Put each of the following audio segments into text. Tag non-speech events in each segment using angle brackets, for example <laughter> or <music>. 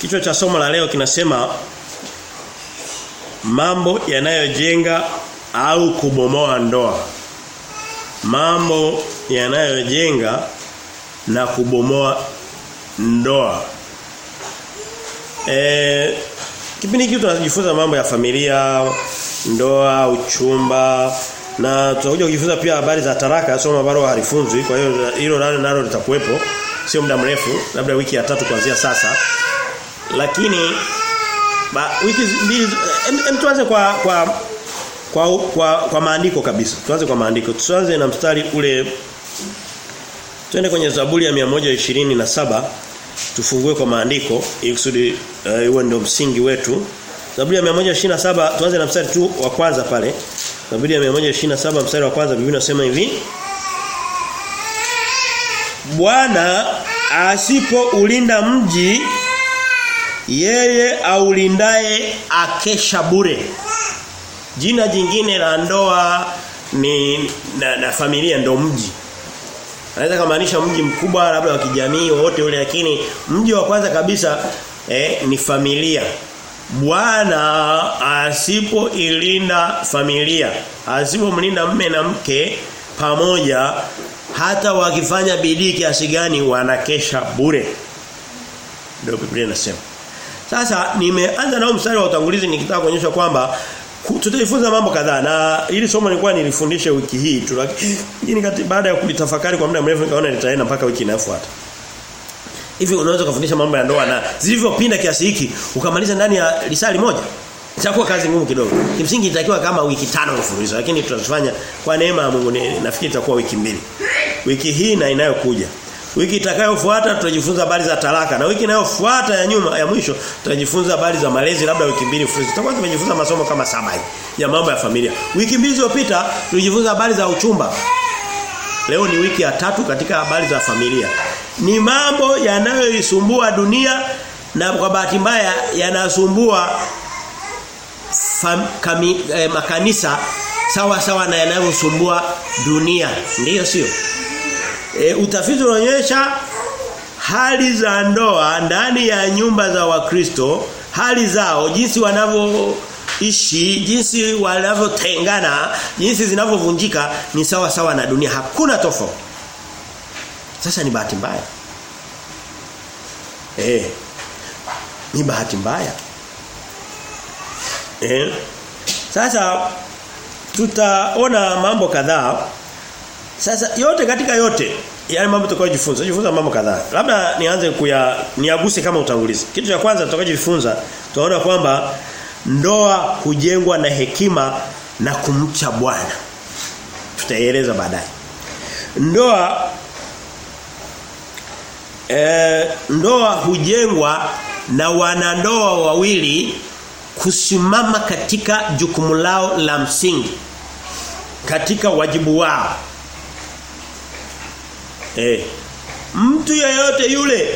Kichwa cha somo la leo kinasema mambo yanayojenga au kubomoa ndoa. Mambo yanayojenga na kubomoa ndoa. Eh kipindi hiki tunajifunza mambo ya familia, ndoa, uchumba na tutakuja kujifunza pia habari za taraka somo ambalo halifunzwi kwa hiyo hilo nalo nalo litakuwepo sio muda mrefu labda wiki ya tatu kuanzia sasa lakini ba, wiki mbili em tuanze kwa kwa kwa kwa, kwa maandiko kabisa. Tuanze kwa maandiko. Tuanze na mstari ule twende kwenye Zaburi ya 127 tufungue kwa maandiko ili kusudi huo uh, ndio msingi wetu. Zaburi ya 127 tuanze na mstari tu wa kwanza pale. Zaburi ya 127 mstari wa kwanza Biblia inasema hivi. Bwana asipoulinda mji yeye aulindaye akesha bure. Jina jingine la ndoa ni na, na familia ndo mji. Anaweza kumaanisha mji mkubwa labda wa kijamii wote ule lakini mji wa kwanza kabisa eh, ni familia. Bwana asipoilinda familia, asipomlinda mme na mke pamoja hata wakifanya bidii kiasi gani wanakesha bure. Ndio Biblia inasema. Sasa nimeanza nao mstari wa utangulizi nikitaka kuonyesha kwamba tutajifunza mambo kadhaa na ili somo nilikuwa nilifundishe wiki hii tu lakini baada ya kulitafakari kwa muda mrefu nikaona nitaenda mpaka wiki inayofuata. Hivi unaweza kufundisha mambo ya ndoa na zilivyopinda kiasi hiki ukamaliza ndani ya lisali moja? Itakuwa kazi ngumu kidogo. Kimsingi itakiwa kama wiki tano mfululizo lakini tutafanya kwa neema ya Mungu nafikiri itakuwa wiki mbili. Wiki hii na inayokuja. Wiki itakayofuata tutajifunza habari za talaka na wiki inayofuata ya nyuma ya mwisho tutajifunza habari za malezi labda wiki mbili mfululizo. Tutakuwa tumejifunza masomo kama saba ya mambo ya familia. Wiki mbili zilizopita tulijifunza habari za uchumba. Leo ni wiki ya tatu katika habari za familia. Ni mambo yanayoisumbua dunia na kwa bahati mbaya yanasumbua eh, makanisa sawa sawa na yanayosumbua dunia. Ndiyo sio? E, utafiti unaonyesha hali za ndoa ndani ya nyumba za Wakristo, hali zao jinsi wanavyoishi, jinsi wanavyotengana, jinsi zinavyovunjika ni sawa sawa na dunia. Hakuna tofauti. Sasa ni bahati mbaya. Eh. Ni bahati mbaya. Eh. Sasa tutaona mambo kadhaa sasa yote katika yote yale mambo tutakayojifunza, jifunza mambo kadhaa. Labda nianze kuya niaguse kama utangulizi. Kitu cha kwanza tutakachojifunza tunaona kwamba ndoa hujengwa na hekima na kumcha Bwana. Tutaeleza baadaye. Ndoa e, ndoa hujengwa na wanandoa wawili kusimama katika jukumu lao la msingi katika wajibu wao Eh. Mtu yeyote yule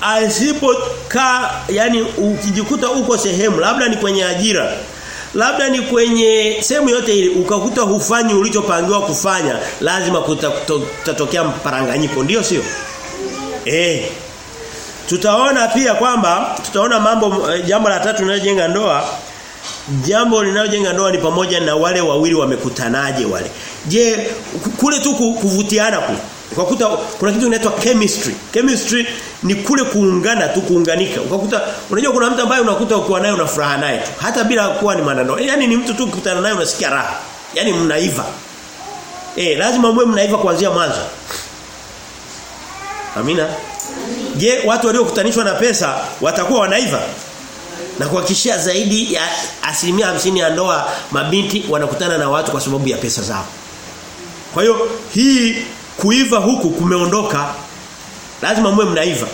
asipokaa yani ukijikuta uko sehemu labda ni kwenye ajira labda ni kwenye sehemu yote ile ukakuta hufanyi ulichopangiwa kufanya lazima kutatokea mparanganyiko ndio sio? Eh. Tutaona pia kwamba tutaona mambo jambo la tatu linalojenga ndoa. Jambo linalojenga ndoa ni pamoja na wale wawili wamekutanaje wale. Je kule tu kuvutiana kule Ukakuta kuna kitu kinaitwa chemistry. Chemistry ni kule kuungana tu kuunganika. Ukakuta unajua kuna mtu ambaye unakuta ukiwa naye unafuraha naye tu hata bila kuwa ni manano. Yaani ni mtu tu ukikutana naye unasikia raha. Yaani mnaiva. Eh lazima mwe mnaiva kuanzia mwanzo. Amina. Je, watu waliokutanishwa na pesa watakuwa wanaiva? Na kuhakikishia zaidi ya asilimia hamsini ya ndoa mabinti wanakutana na watu kwa sababu ya pesa zao. Kwa hiyo hii kuiva huku kumeondoka. Lazima mwe mnaiva.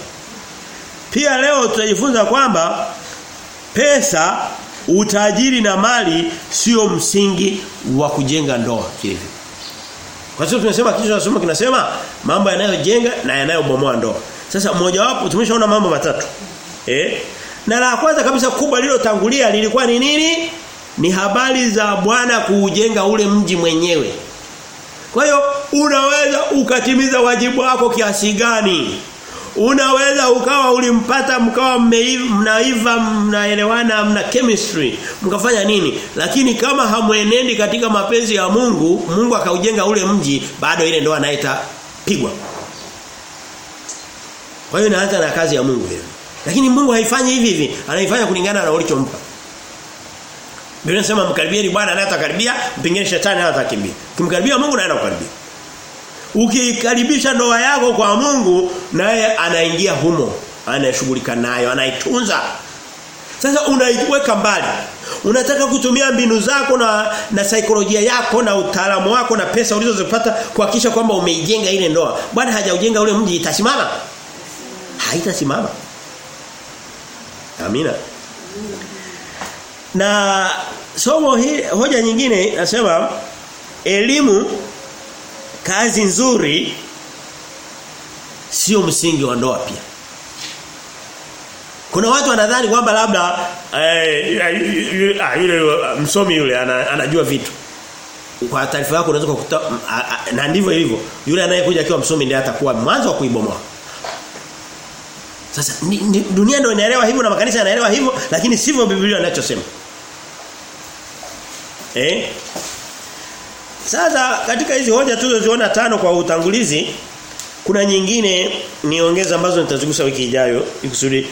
Pia leo tutajifunza kwamba pesa utajiri na mali sio msingi wa kujenga ndoa kile kwa sababu tunasema kitu tunasoma kinasema mambo yanayojenga na yanayobomoa ndoa. Sasa mmoja wapo tumeshaona mambo matatu. Eh na la kwanza kabisa kubwa lililotangulia lilikuwa ni nini? Ni habari za Bwana kuujenga ule mji mwenyewe Kwa hiyo unaweza ukatimiza wajibu wako kiasi gani? Unaweza ukawa ulimpata mkawa mnaiva mnaelewana mna chemistry mkafanya nini? Lakini kama hamwenendi katika mapenzi ya Mungu Mungu akaujenga ule mji bado ile ndoa naita pigwa kwa hiyo inaanza na kazi ya Mungu hiyo. Lakini Mungu haifanyi hivi hivi anaifanya kulingana na ulichompa Biblia inasema mkaribieni Bwana naye atakaribia mpingeni shetani naye atakimbia kimkaribia Mungu naye anakukaribia Ukikaribisha ndoa yako kwa Mungu naye anaingia humo, anashughulika nayo, anaitunza. Sasa unaiweka mbali. Unataka kutumia mbinu zako na na saikolojia yako na utaalamu wako na pesa ulizozipata kuhakikisha kwamba umeijenga ile ndoa. Bwana hajaujenga ule mji itasimama? Haitasimama. Amina. Na somo hili hoja nyingine nasema elimu kazi nzuri sio msingi wa ndoa pia. Kuna watu wanadhani kwamba labda eh, yule msomi yule anajua vitu. Kwa taarifa yako unaweza kukuta na ndivyo hivyo Yule anayekuja akiwa msomi ndiye atakuwa mwanzo wa kuibomoa. Sasa ni, ni, dunia ndio inaelewa hivyo na makanisa yanaelewa hivyo lakini sivyo Biblia inachosema. Eh? Sasa katika hizi hoja tulizoziona tano kwa utangulizi kuna nyingine niongeza ambazo nitazigusa wiki ijayo ikusudi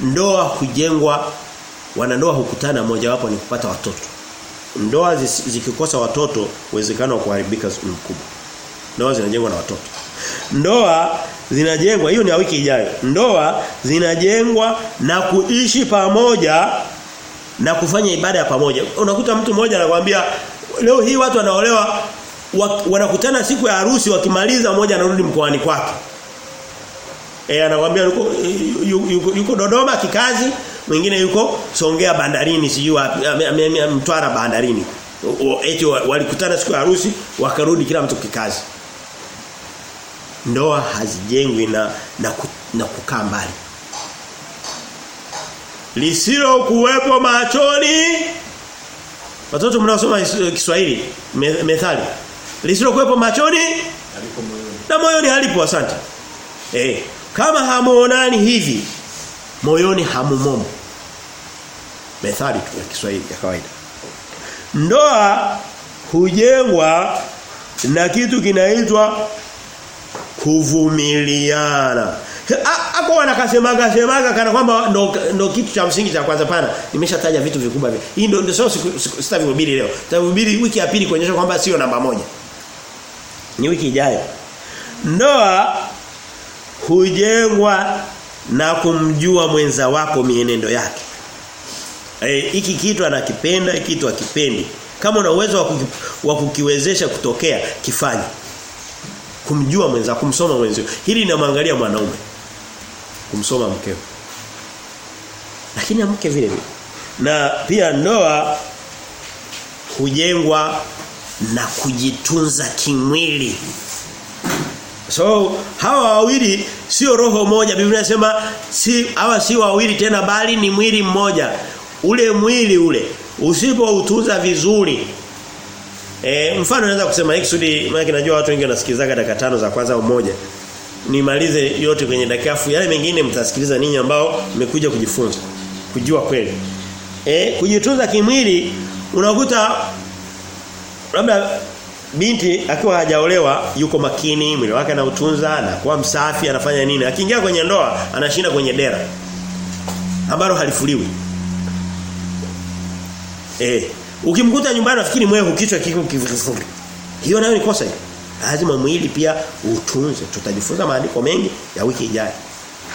ndoa hujengwa wanandoa hukutana moja wapo ni kupata watoto. Ndoa zikikosa watoto uwezekano wa kuharibika ni mkubwa. Ndoa zinajengwa na watoto. Ndoa zinajengwa hiyo ni ya wiki ijayo. Ndoa zinajengwa na kuishi pamoja na kufanya ibada ya pamoja. Unakuta mtu mmoja anakuambia leo hii watu wanaolewa wanakutana siku ya harusi wakimaliza mmoja anarudi mkoani kwake. Eh anakuambia yuko, yuko, yuko Dodoma kikazi, mwingine yuko Songea bandarini sijui Mtwara bandarini. Eti walikutana siku ya harusi wakarudi kila mtu kikazi. Ndoa hazijengwi na na, na kukaa mbali. Lisilo kuwepo machoni Watoto mnaosoma Kiswahili methali. Lisilo kuwepo machoni na moyoni halipo asante. Eh, kama hamuonani hivi moyoni hamumomo. Methali tu ya Kiswahili ya kawaida. Ndoa hujengwa na kitu kinaitwa kuvumiliana. Hapo wanakasemaga semaga kana kwamba ndo, ndo kitu cha msingi cha kwanza pana. Nimeshataja vitu vikubwa hivi. Hii ndo ndio sio sitavihubiri leo. tahubiri wiki ya pili kuonyesha kwamba sio namba moja. Ni wiki ijayo. Ndoa hujengwa na kumjua mwenza wako mienendo yake. Eh hiki kitu anakipenda, hiki kitu akipendi. Kama una uwezo wa kukiwezesha kutokea, kifanye. Kumjua mwenza, kumsoma mwenzio. Hili linamwangalia mwanaume kumsoma mkeo. Lakini na mke vile vile. Na pia ndoa hujengwa na kujitunza kimwili. So hawa wawili sio roho moja. Biblia inasema si hawa si wawili tena bali ni mwili mmoja. Ule mwili ule usipoutunza vizuri E, mfano naweza kusema kusudi maana najua watu wengi wanasikilizaga dakika tano za kwanza au moja nimalize yote kwenye dakika yale mengine mtasikiliza ninyi ambao mmekuja kujifunza kujua kweli. Eh kujitunza kimwili unakuta labda binti akiwa hajaolewa yuko makini mwili wake anautunza anakuwa msafi anafanya nini. Akiingia kwenye ndoa anashinda kwenye dera ambalo halifuliwi. Eh ukimkuta nyumbani nafikiri mwewe kichwa kiko kivifuri hiyo nayo ni kosa hiyo lazima mwili pia utunze tutajifunza maandiko mengi ya wiki ijayo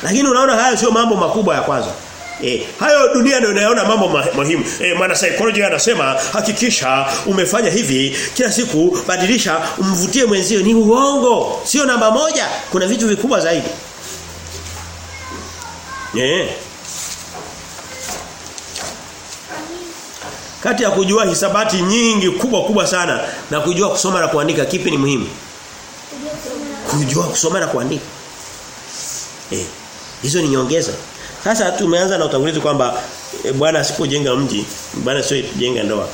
lakini unaona hayo sio mambo makubwa ya kwanza Eh, hayo dunia ndio inaona mambo muhimu. Eh, mwana psychology anasema hakikisha umefanya hivi kila siku badilisha umvutie mwenzio ni uongo. Sio namba moja. Kuna vitu vikubwa zaidi. Eh. Kati ya kujua hisabati nyingi kubwa kubwa sana na kujua kusoma na kuandika kipi ni muhimu? Kujua kusoma na kuandika. Eh. Hizo ni nyongeza. Sasa tumeanza na utangulizi kwamba e, Bwana asipojenga mji, Bwana sio jenga ndoa.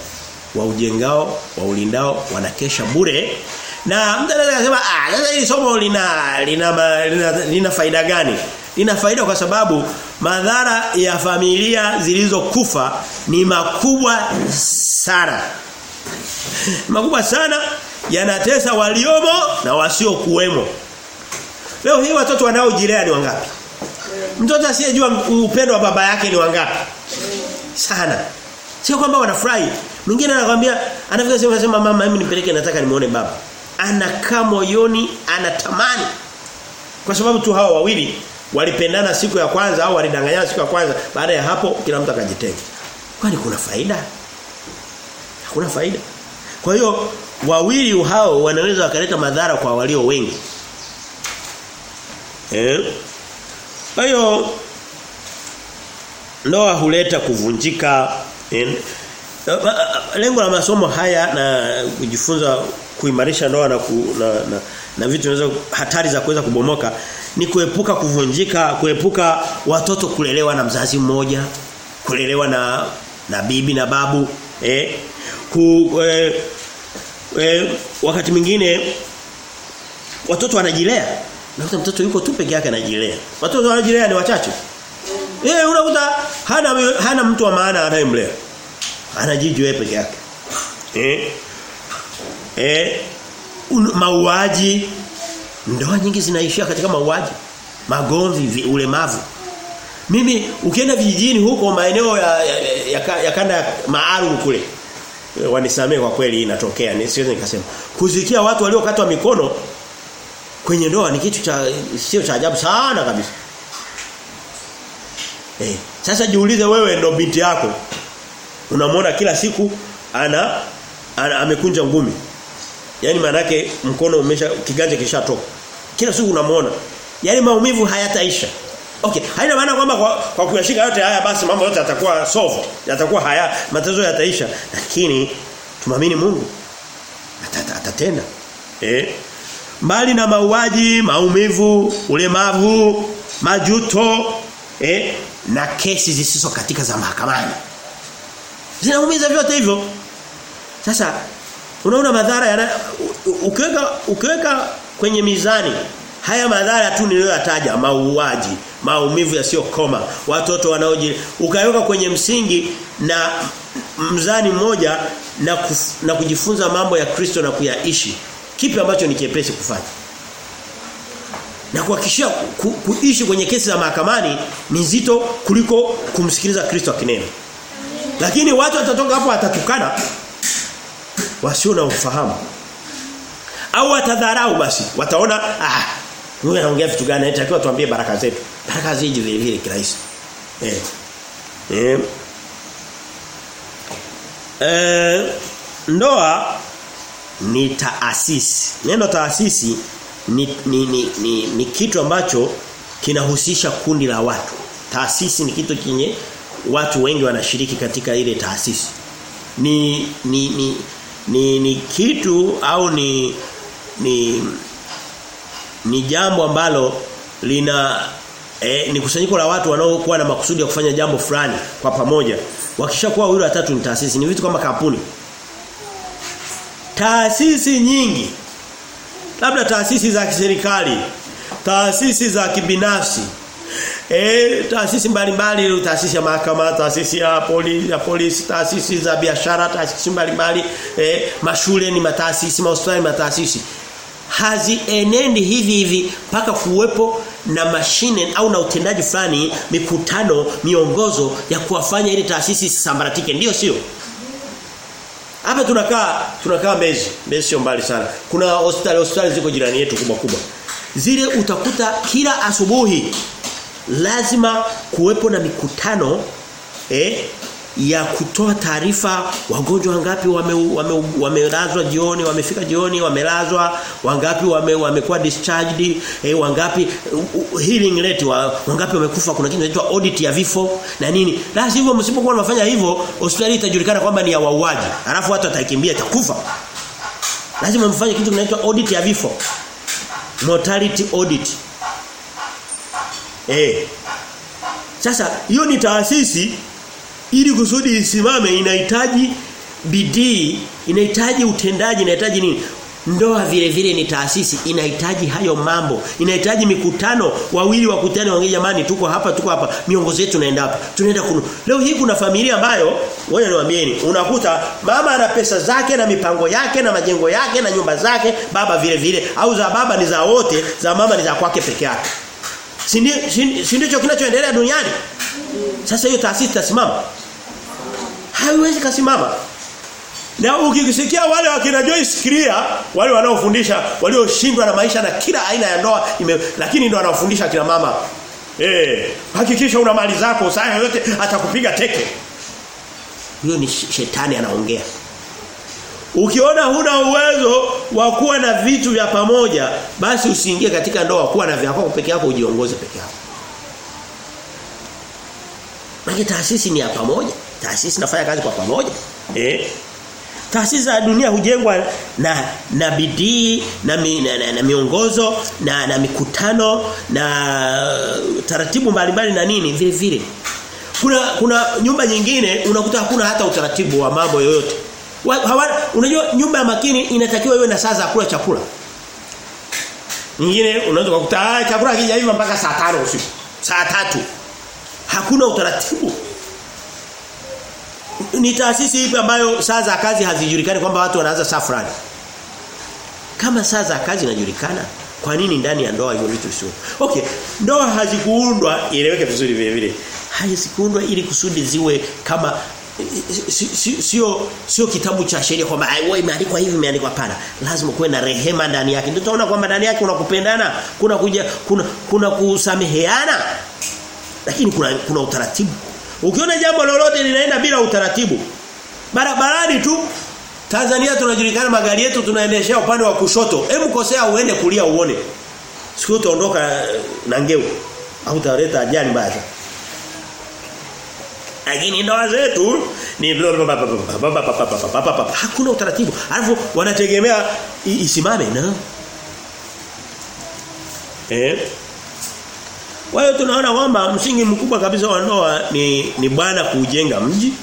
Waujengao, waulindao wanakesha bure Na mtu anaweza kusema ah sasa hili somo lina lina, lina, lina, lina faida gani? Lina faida kwa sababu madhara ya familia zilizokufa ni makubwa sana. <laughs> Makubwa sana yanatesa waliomo na wasiokuwemo. Leo hii watoto wanaojilea ni wangapi? Mtoto asiyejua upendo wa baba yake ni wangapi? Sana. Sio kwamba wanafurahi. Mwingine anakuambia anafika sema sema mama mimi nipeleke nataka nimuone baba. Anakaa moyoni anatamani. Kwa sababu tu hawa wawili walipendana siku ya kwanza au walidanganyana siku ya kwanza baada ya hapo kila mtu akajitenga. Kwani kuna faida? Hakuna faida. Kwa hiyo wawili hao wanaweza wakaleta madhara kwa walio wengi. Eh? Kwa hiyo ndoa huleta kuvunjika eh, lengo la masomo haya na kujifunza kuimarisha ndoa na, ku, na, na na vitu vinaweza hatari za kuweza kubomoka ni kuepuka kuvunjika, kuepuka watoto kulelewa na mzazi mmoja, kulelewa na na bibi na babu, eh ku eh, eh, wakati mwingine watoto wanajilea. Nakuta mtoto yuko tu peke yake anajilea. Watoto wanajilea ni wachache. Eh unakuta hana hana mtu wa maana anayemlea. Anajiji yeye peke yake. Eh eh mauaji ndoa nyingi zinaishia katika mauaji magomvi ulemavu. Mimi ukienda vijijini huko maeneo ya ya, ya, ya kanda maalum kule wanisamee kwa kweli inatokea. Ni siwezi nikasema. Kuzikia watu waliokatwa mikono kwenye ndoa ni kitu cha sio cha ajabu sana kabisa. Eh sasa jiulize wewe ndo binti yako unamwona kila siku ana, ana amekunja ngumi. Yani manake mkono umesha kiganja kishatoka. Kila siku unamuona. yani maumivu hayataisha. Okay, haina maana kwamba kwa, kwa kuyashika yote haya basi mambo yote yatakuwa solved, yatakuwa haya, matatizo yataisha. Lakini tumamini Mungu. Atatenda. Eh? Mbali na mauaji, maumivu, ulemavu, majuto, eh, na kesi zisizo katika za mahakamani. Zinaumiza vyote hivyo. Sasa Unaona madhara yana ukiweka ukiweka kwenye mizani haya madhara tu niliyoyataja mauaji, maumivu yasiyokoma, watoto wanaoji ukaweka kwenye msingi na mzani mmoja na kuf, na kujifunza mambo ya Kristo na kuyaishi. Kipi ambacho ni chepesi kufanya? Na kuhakikishia ku, kuishi kwenye kesi za mahakamani ni nzito kuliko kumsikiliza Kristo akinena. Lakini watu watatoka hapo watatukana wasio na ufahamu au watadharau basi wataona ah huyu anaongea vitu gani? Inatakiwa tuambie baraka zetu. Baraka ziji vile vile kirahisi. Eh. Eh. Eh ndoa ni taasisi. Neno taasisi ni ni, ni, ni ni kitu ambacho kinahusisha kundi la watu. Taasisi ni kitu kinye watu wengi wanashiriki katika ile taasisi. Ni ni ni ni, ni kitu au ni ni ni jambo ambalo lina eh, ni kusanyiko la watu wanaokuwa na makusudi ya kufanya jambo fulani kwa pamoja. Wakishakuwa wawili watatu ni taasisi, ni vitu kama kampuni. Taasisi nyingi labda taasisi za kiserikali, taasisi za kibinafsi, Eh taasisi mbalimbali taasisi ya mahakama, taasisi ya polisi, ya polisi, taasisi za biashara, taasisi mbalimbali, eh mashule ni mataasisi, mahospitali mataasisi. Hazienendi hivi hivi mpaka kuwepo na mashine au na utendaji fulani, mikutano, miongozo ya kuwafanya ili taasisi sambaratike, ndio sio? Hapa tunakaa tunakaa mezi Mbezi sio mbali sana. Kuna hospitali hospitali ziko jirani yetu kubwa kubwa. Zile utakuta kila asubuhi lazima kuwepo na mikutano eh ya kutoa taarifa wagonjwa wangapi wamelazwa wame, wame jioni wamefika jioni wamelazwa wangapi wame wamekuwa discharged eh wangapi uh, healing rate wa, wangapi wamekufa kuna kitu kinaitwa audit ya vifo na nini. La sivyo msipokuwa mnafanya hivyo hospitali itajulikana kwamba ni ya wauaji. Alafu watu wataikimbia itakufa. Lazima mfanye kitu kinaitwa audit ya vifo. Mortality audit. Eh. Sasa hiyo ni taasisi ili kusudi isimame inahitaji bidii, inahitaji utendaji, inahitaji nini? Ndoa vile vile ni taasisi inahitaji hayo mambo. Inahitaji mikutano, wawili wakutane waongee jamani tuko hapa tuko hapa. Miongozo yetu tunaenda hapa. Tunaenda kunu. Leo hii kuna familia ambayo ngoja niwaambieni, unakuta mama ana pesa zake na mipango yake na majengo yake na nyumba zake, baba vile vile au za baba ni za wote, za mama ni za kwake peke yake. Si ndicho kinachoendelea duniani? Sasa hiyo taasisi tasimama. Haiwezi kasimama. Na ukisikia wale wakina Joyce Kiria, wale wanaofundisha walioshindwa na maisha na kila aina ya ndoa, ime, lakini ndio wanaofundisha kina mama. Eh, hakikisha una mali zako saa yote atakupiga teke. hiyo ni shetani anaongea. Ukiona huna uwezo wa kuwa na vitu vya pamoja, basi usiingie katika ndoa kuwa na vyako peke yako ujiongoze peke yako. Maana taasisi ni ya pamoja. Taasisi nafanya kazi kwa pamoja. Eh? Taasisi za dunia hujengwa na na bidii na, mi, na, na, na miongozo na na mikutano na taratibu mbalimbali na nini vile vile. Kuna kuna nyumba nyingine unakuta hakuna hata utaratibu wa mambo yoyote. Hawana unajua nyumba ya makini inatakiwa iwe na saa za kula chakula. Nyingine unaweza kukuta ah chakula kijaiva mpaka saa 5 usiku. Saa tatu Hakuna utaratibu. Ni taasisi ipi ambayo saa za kazi hazijulikani kwamba watu wanaanza saa fulani? Kama saa za kazi zinajulikana, kwa nini ndani ya ndoa hiyo vitu sio? Okay, ndoa hazikuundwa ileweke vizuri vile vile. Hazikuundwa ili kusudi ziwe kama sio sio kitabu cha sheria kwamba wewe imeandikwa hivi imeandikwa pana lazima kuwe na rehema ndani yake ndio tunaona kwamba ndani yake kuna kupendana kuna kuja kuna kuna kusameheana lakini kuna kuna utaratibu ukiona jambo lolote linaenda bila utaratibu barabarani tu Tanzania tunajulikana magari yetu tunaendeshea upande wa kushoto hebu kosea uende kulia uone siku utaondoka na ngeu au utaleta ajali mbaya lakini ndoa zetu ni hakuna utaratibu alafu wanategemea isimame na eh kwa hiyo tunaona kwamba msingi mkubwa kabisa wa ndoa ni ni bwana kujenga mji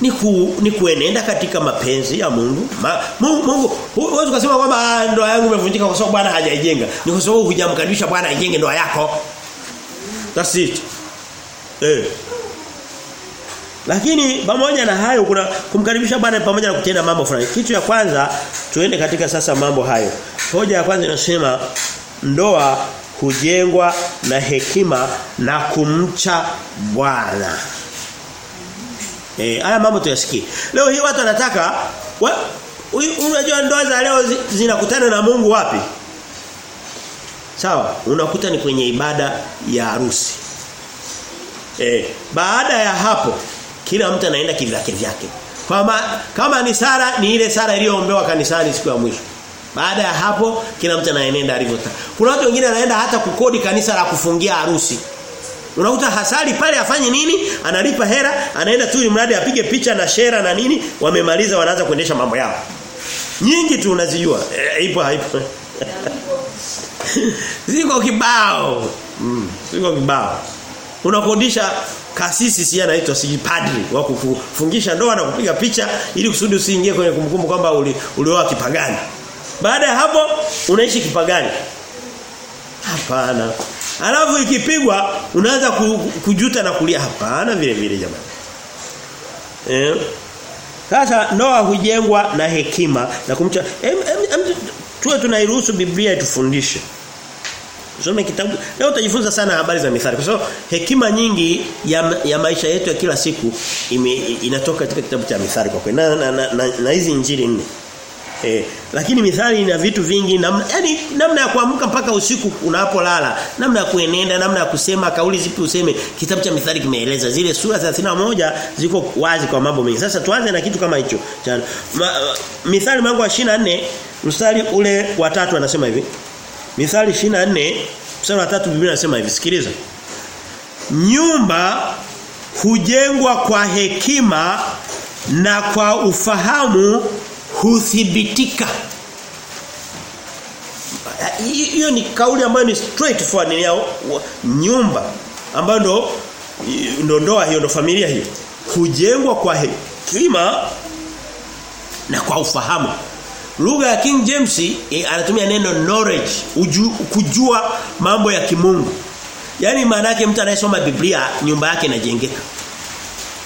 ni ku, ni kuenenda katika mapenzi ya Mungu. Ma, Mungu Mungu huwezi kusema kwamba ndoa yangu imevunjika kwa sababu bwana hajaijenga. Ni kwa sababu hujamkaribisha bwana ajenge ndoa yako. That's it. Eh. Lakini pamoja na hayo kuna kumkaribisha bwana pamoja na kutenda mambo fulani. Kitu ya kwanza tuende katika sasa mambo hayo. Hoja ya kwanza inasema ndoa hujengwa na hekima na kumcha Bwana. Eh, haya mambo tuyasikie. Leo hii watu wanataka unajua ndoa za leo zinakutana na Mungu wapi? Sawa, unakuta ni kwenye ibada ya harusi. Eh, baada ya hapo kila mtu anaenda kivyake vyake. Kama kama ni sara ni ile sara iliyoombewa kanisani siku ya mwisho. Baada ya hapo kila mtu anaenenda alivyotaka. Kuna watu wengine anaenda hata kukodi kanisa la kufungia harusi. Unakuta hasali pale afanye nini? Analipa hera, anaenda tu ili mradi apige picha na shera na nini, wamemaliza wanaanza kuendesha mambo yao. Nyingi tu unazijua. E, ipo haipo. <laughs> Ziko kibao. Mm, ziko kibao. Unakodisha kasisi si anaitwa si padri wa kufungisha ndoa na kupiga picha ili kusudi usiingie kwenye kumbukumbu kwamba uli, kipagani. Baada ya hapo unaishi kipagani. Hapana. Alafu ikipigwa unaanza kujuta na kulia hapana vile vile jamani. Eh? Sasa ndoa hujengwa na hekima na kumcha em, em, em, tuwe tunairuhusu Biblia itufundishe. Usome kitabu. Leo utajifunza sana habari za mithali kwa sababu hekima nyingi ya, ya maisha yetu ya kila siku ime, inatoka katika kitabu cha mithali kwa kweli na na, na, na, na hizi injili nne. Eh, lakini mithali ina vitu vingi namna yani namna ya kuamka mpaka usiku unapolala, namna ya kuenenda, namna ya kusema, kauli zipi useme. Kitabu cha mithali kimeeleza zile sura 31 ziko wazi kwa mambo mengi. Sasa tuanze na kitu kama hicho. Ma, mithali mlango wa 24 mstari ule wa tatu anasema hivi. Mithali 24 mstari wa tatu Biblia inasema hivi, sikiliza. Nyumba hujengwa kwa hekima na kwa ufahamu huthibitika. Hiyo ni kauli ambayo ni straight forward ni ya nyumba ambayo ndo ndo ndoa hiyo ndo familia hiyo. Hujengwa kwa hekima na kwa ufahamu. Lugha ya King James e, anatumia neno knowledge, uju, kujua mambo ya kimungu. Yaani maana yake mtu anayesoma Biblia nyumba yake inajengeka.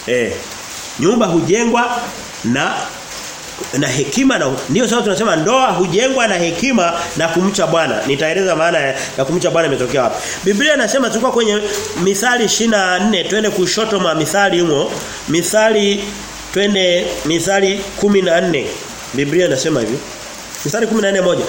Eh. Nyumba hujengwa na na hekima na ndio sababu tunasema ndoa hujengwa na hekima na kumcha Bwana. Nitaeleza maana ya, ya kumcha Bwana imetokea wapi. Biblia inasema tulikuwa kwenye Mithali 24 twende kushoto mwa Mithali humo. Mithali twende Mithali 14. Biblia inasema hivi. Mithali 14 moja.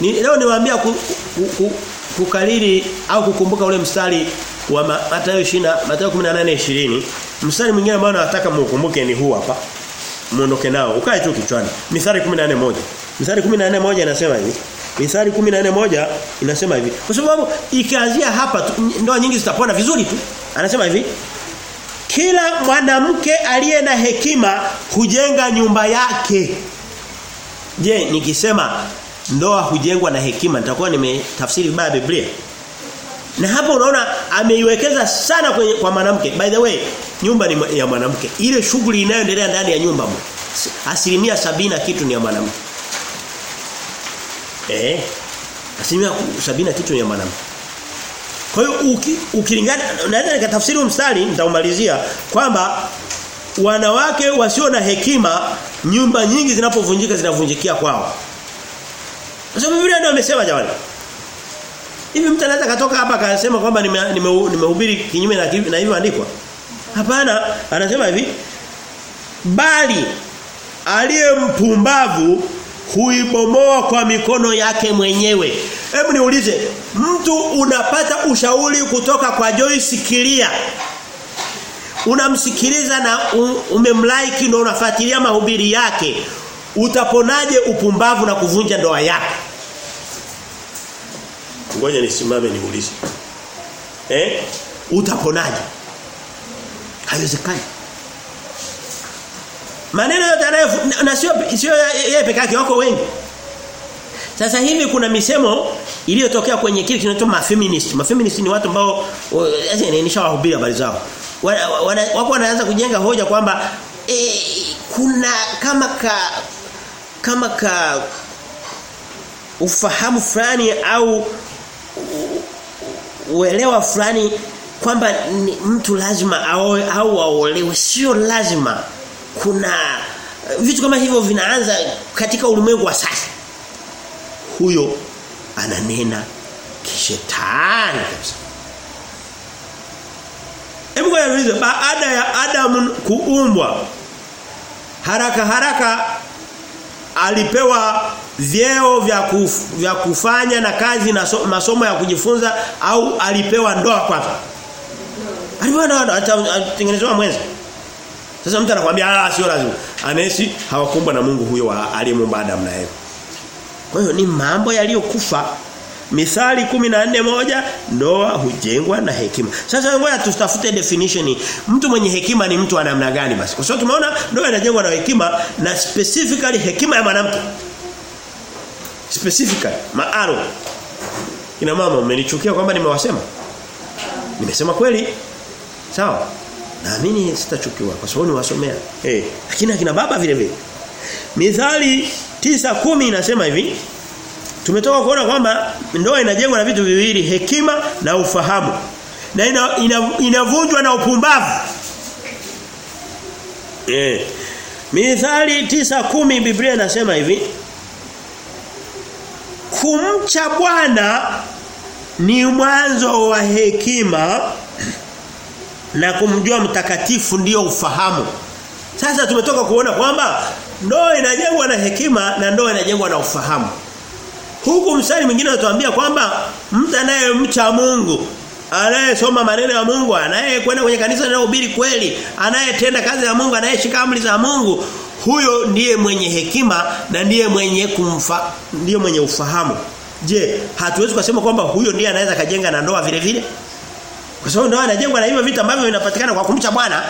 Ni, leo niwaambia ku, ku, ku, kukariri au kukumbuka ule mstari wa Mathayo 20 Mathayo 18:20. Mstari mwingine ambao nataka mkumbuke ni huu hapa muondoke nao. Ukae tu kichwani. Mithali 14:1 Mithali 14:1 inasema hivi. Mithali 14:1 inasema hivi. Kwa sababu ikianzia hapa ndoa nyingi zitapona vizuri tu. Anasema hivi kila mwanamke aliye na hekima hujenga nyumba yake. Je nikisema ndoa hujengwa na hekima nitakuwa nimetafsiri vibaya Biblia? Na hapo unaona ameiwekeza sana kwenye kwa mwanamke. By the way, nyumba ni ya mwanamke. Ile shughuli inayoendelea ndani ya nyumba asilimia sabina kitu ni ya mwanamke. Eh? Asilimia sabina kitu ni ya mwanamke. Kwa hiyo uki, ukilingana naweza nikatafsiri mstari nitaumalizia kwamba wanawake wasio na hekima nyumba nyingi zinapovunjika zinavunjikia kwao. Kwa sababu Biblia ndio imesema jamani. Hivi mtu anaweza katoka hapa akasema kwamba nimehubiri nime, nime kinyume na na hivyo andikwa? Hapana, anasema hivi bali aliye mpumbavu huibomoa kwa mikono yake mwenyewe. Hebu niulize, mtu unapata ushauri kutoka kwa Joyce Kilia. Unamsikiliza na umemlike na unafuatilia mahubiri yake. Utaponaje upumbavu na kuvunja ndoa yako? Ngoja nisimame niulize. Eh? Utaponaje? Haiwezekani. Maneno yote anayo na sio sio yeye peke yake wako wengi. Sasa hivi kuna misemo iliyotokea kwenye kile kinaitwa mafeminist. Mafeminist ni watu ambao nishawahubiri habari zao. Wako wanaanza kujenga hoja kwamba e, kuna kama ka kama ka ufahamu fulani au uelewa fulani kwamba mtu lazima aoe au aolewe. Sio lazima. Kuna vitu kama hivyo vinaanza katika ulimwengu wa sasa. Huyo ananena kishetani kabisa. Hebu kwa niulize baada ya Adam kuumbwa haraka haraka alipewa vyeo vya kuf, vya kufanya na kazi na so, masomo ya kujifunza au alipewa ndoa kwanza alipewa atatengenezewa mwezi. sasa mtu anakuambia ah sio lazima anesi hawakumbwa na Mungu huyo aliyemuumba Adam na Eva kwa hiyo ni mambo yaliyokufa Mithali 14 moja ndoa hujengwa na hekima. Sasa ngoja tutafute definition. Mtu mwenye hekima ni mtu wa namna gani basi? Kwa sababu tumeona ndoa inajengwa na hekima na specifically hekima ya mwanamke. Specifically maalum. Ina mama mmenichukia kwamba nimewasema? Nimesema kweli? Sawa? Naamini sitachukiwa kwa sababu niwasomea. Eh, hey, lakini akina baba vile vile. Mithali 9:10 inasema hivi Tumetoka kuona kwamba ndoa inajengwa na vitu viwili, hekima na ufahamu. Na ina, ina, inavunjwa na upumbavu. Eh. Mithali 9:10 Biblia inasema hivi. Kumcha Bwana ni mwanzo wa hekima na kumjua mtakatifu ndiyo ufahamu. Sasa tumetoka kuona kwamba ndoa inajengwa na hekima na ndoa inajengwa na ufahamu. Huku mstari mwingine unatuambia kwamba mtu anayemcha Mungu, anayesoma maneno ya Mungu, anayekwenda kwenye kanisa linalohubiri kweli, anayetenda kazi ya Mungu, anayeshika amri za Mungu, huyo ndiye mwenye hekima na ndiye mwenye kumfa, ndiye mwenye ufahamu. Je, hatuwezi kusema kwamba huyo ndiye anaweza kajenga na ndoa vile vile? Kwa sababu ndoa inajengwa na hivyo vitu ambavyo vinapatikana kwa kumcha Bwana.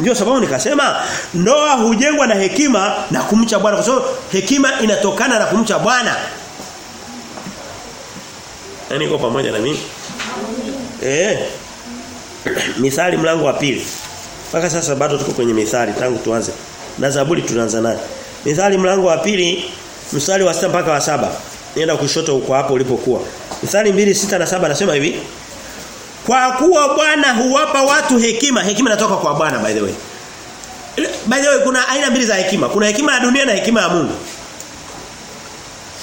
Ndio sababu nikasema ndoa hujengwa na hekima na kumcha Bwana kwa sababu hekima inatokana na kumcha Bwana. Yaani kwa pamoja na mimi? Eh. <clears throat> Mithali mlango wa pili. Mpaka sasa bado tuko kwenye mithali tangu tuanze. Na Zaburi tunaanza nayo. Mithali mlango wa pili mstari wa sita mpaka wa saba Nenda kushoto huko hapo ulipokuwa. Mithali mbili sita na saba nasema hivi. Kwa kuwa Bwana huwapa watu hekima. Hekima inatoka kwa Bwana by the way. By the way kuna aina mbili za hekima. Kuna hekima ya dunia na hekima ya Mungu.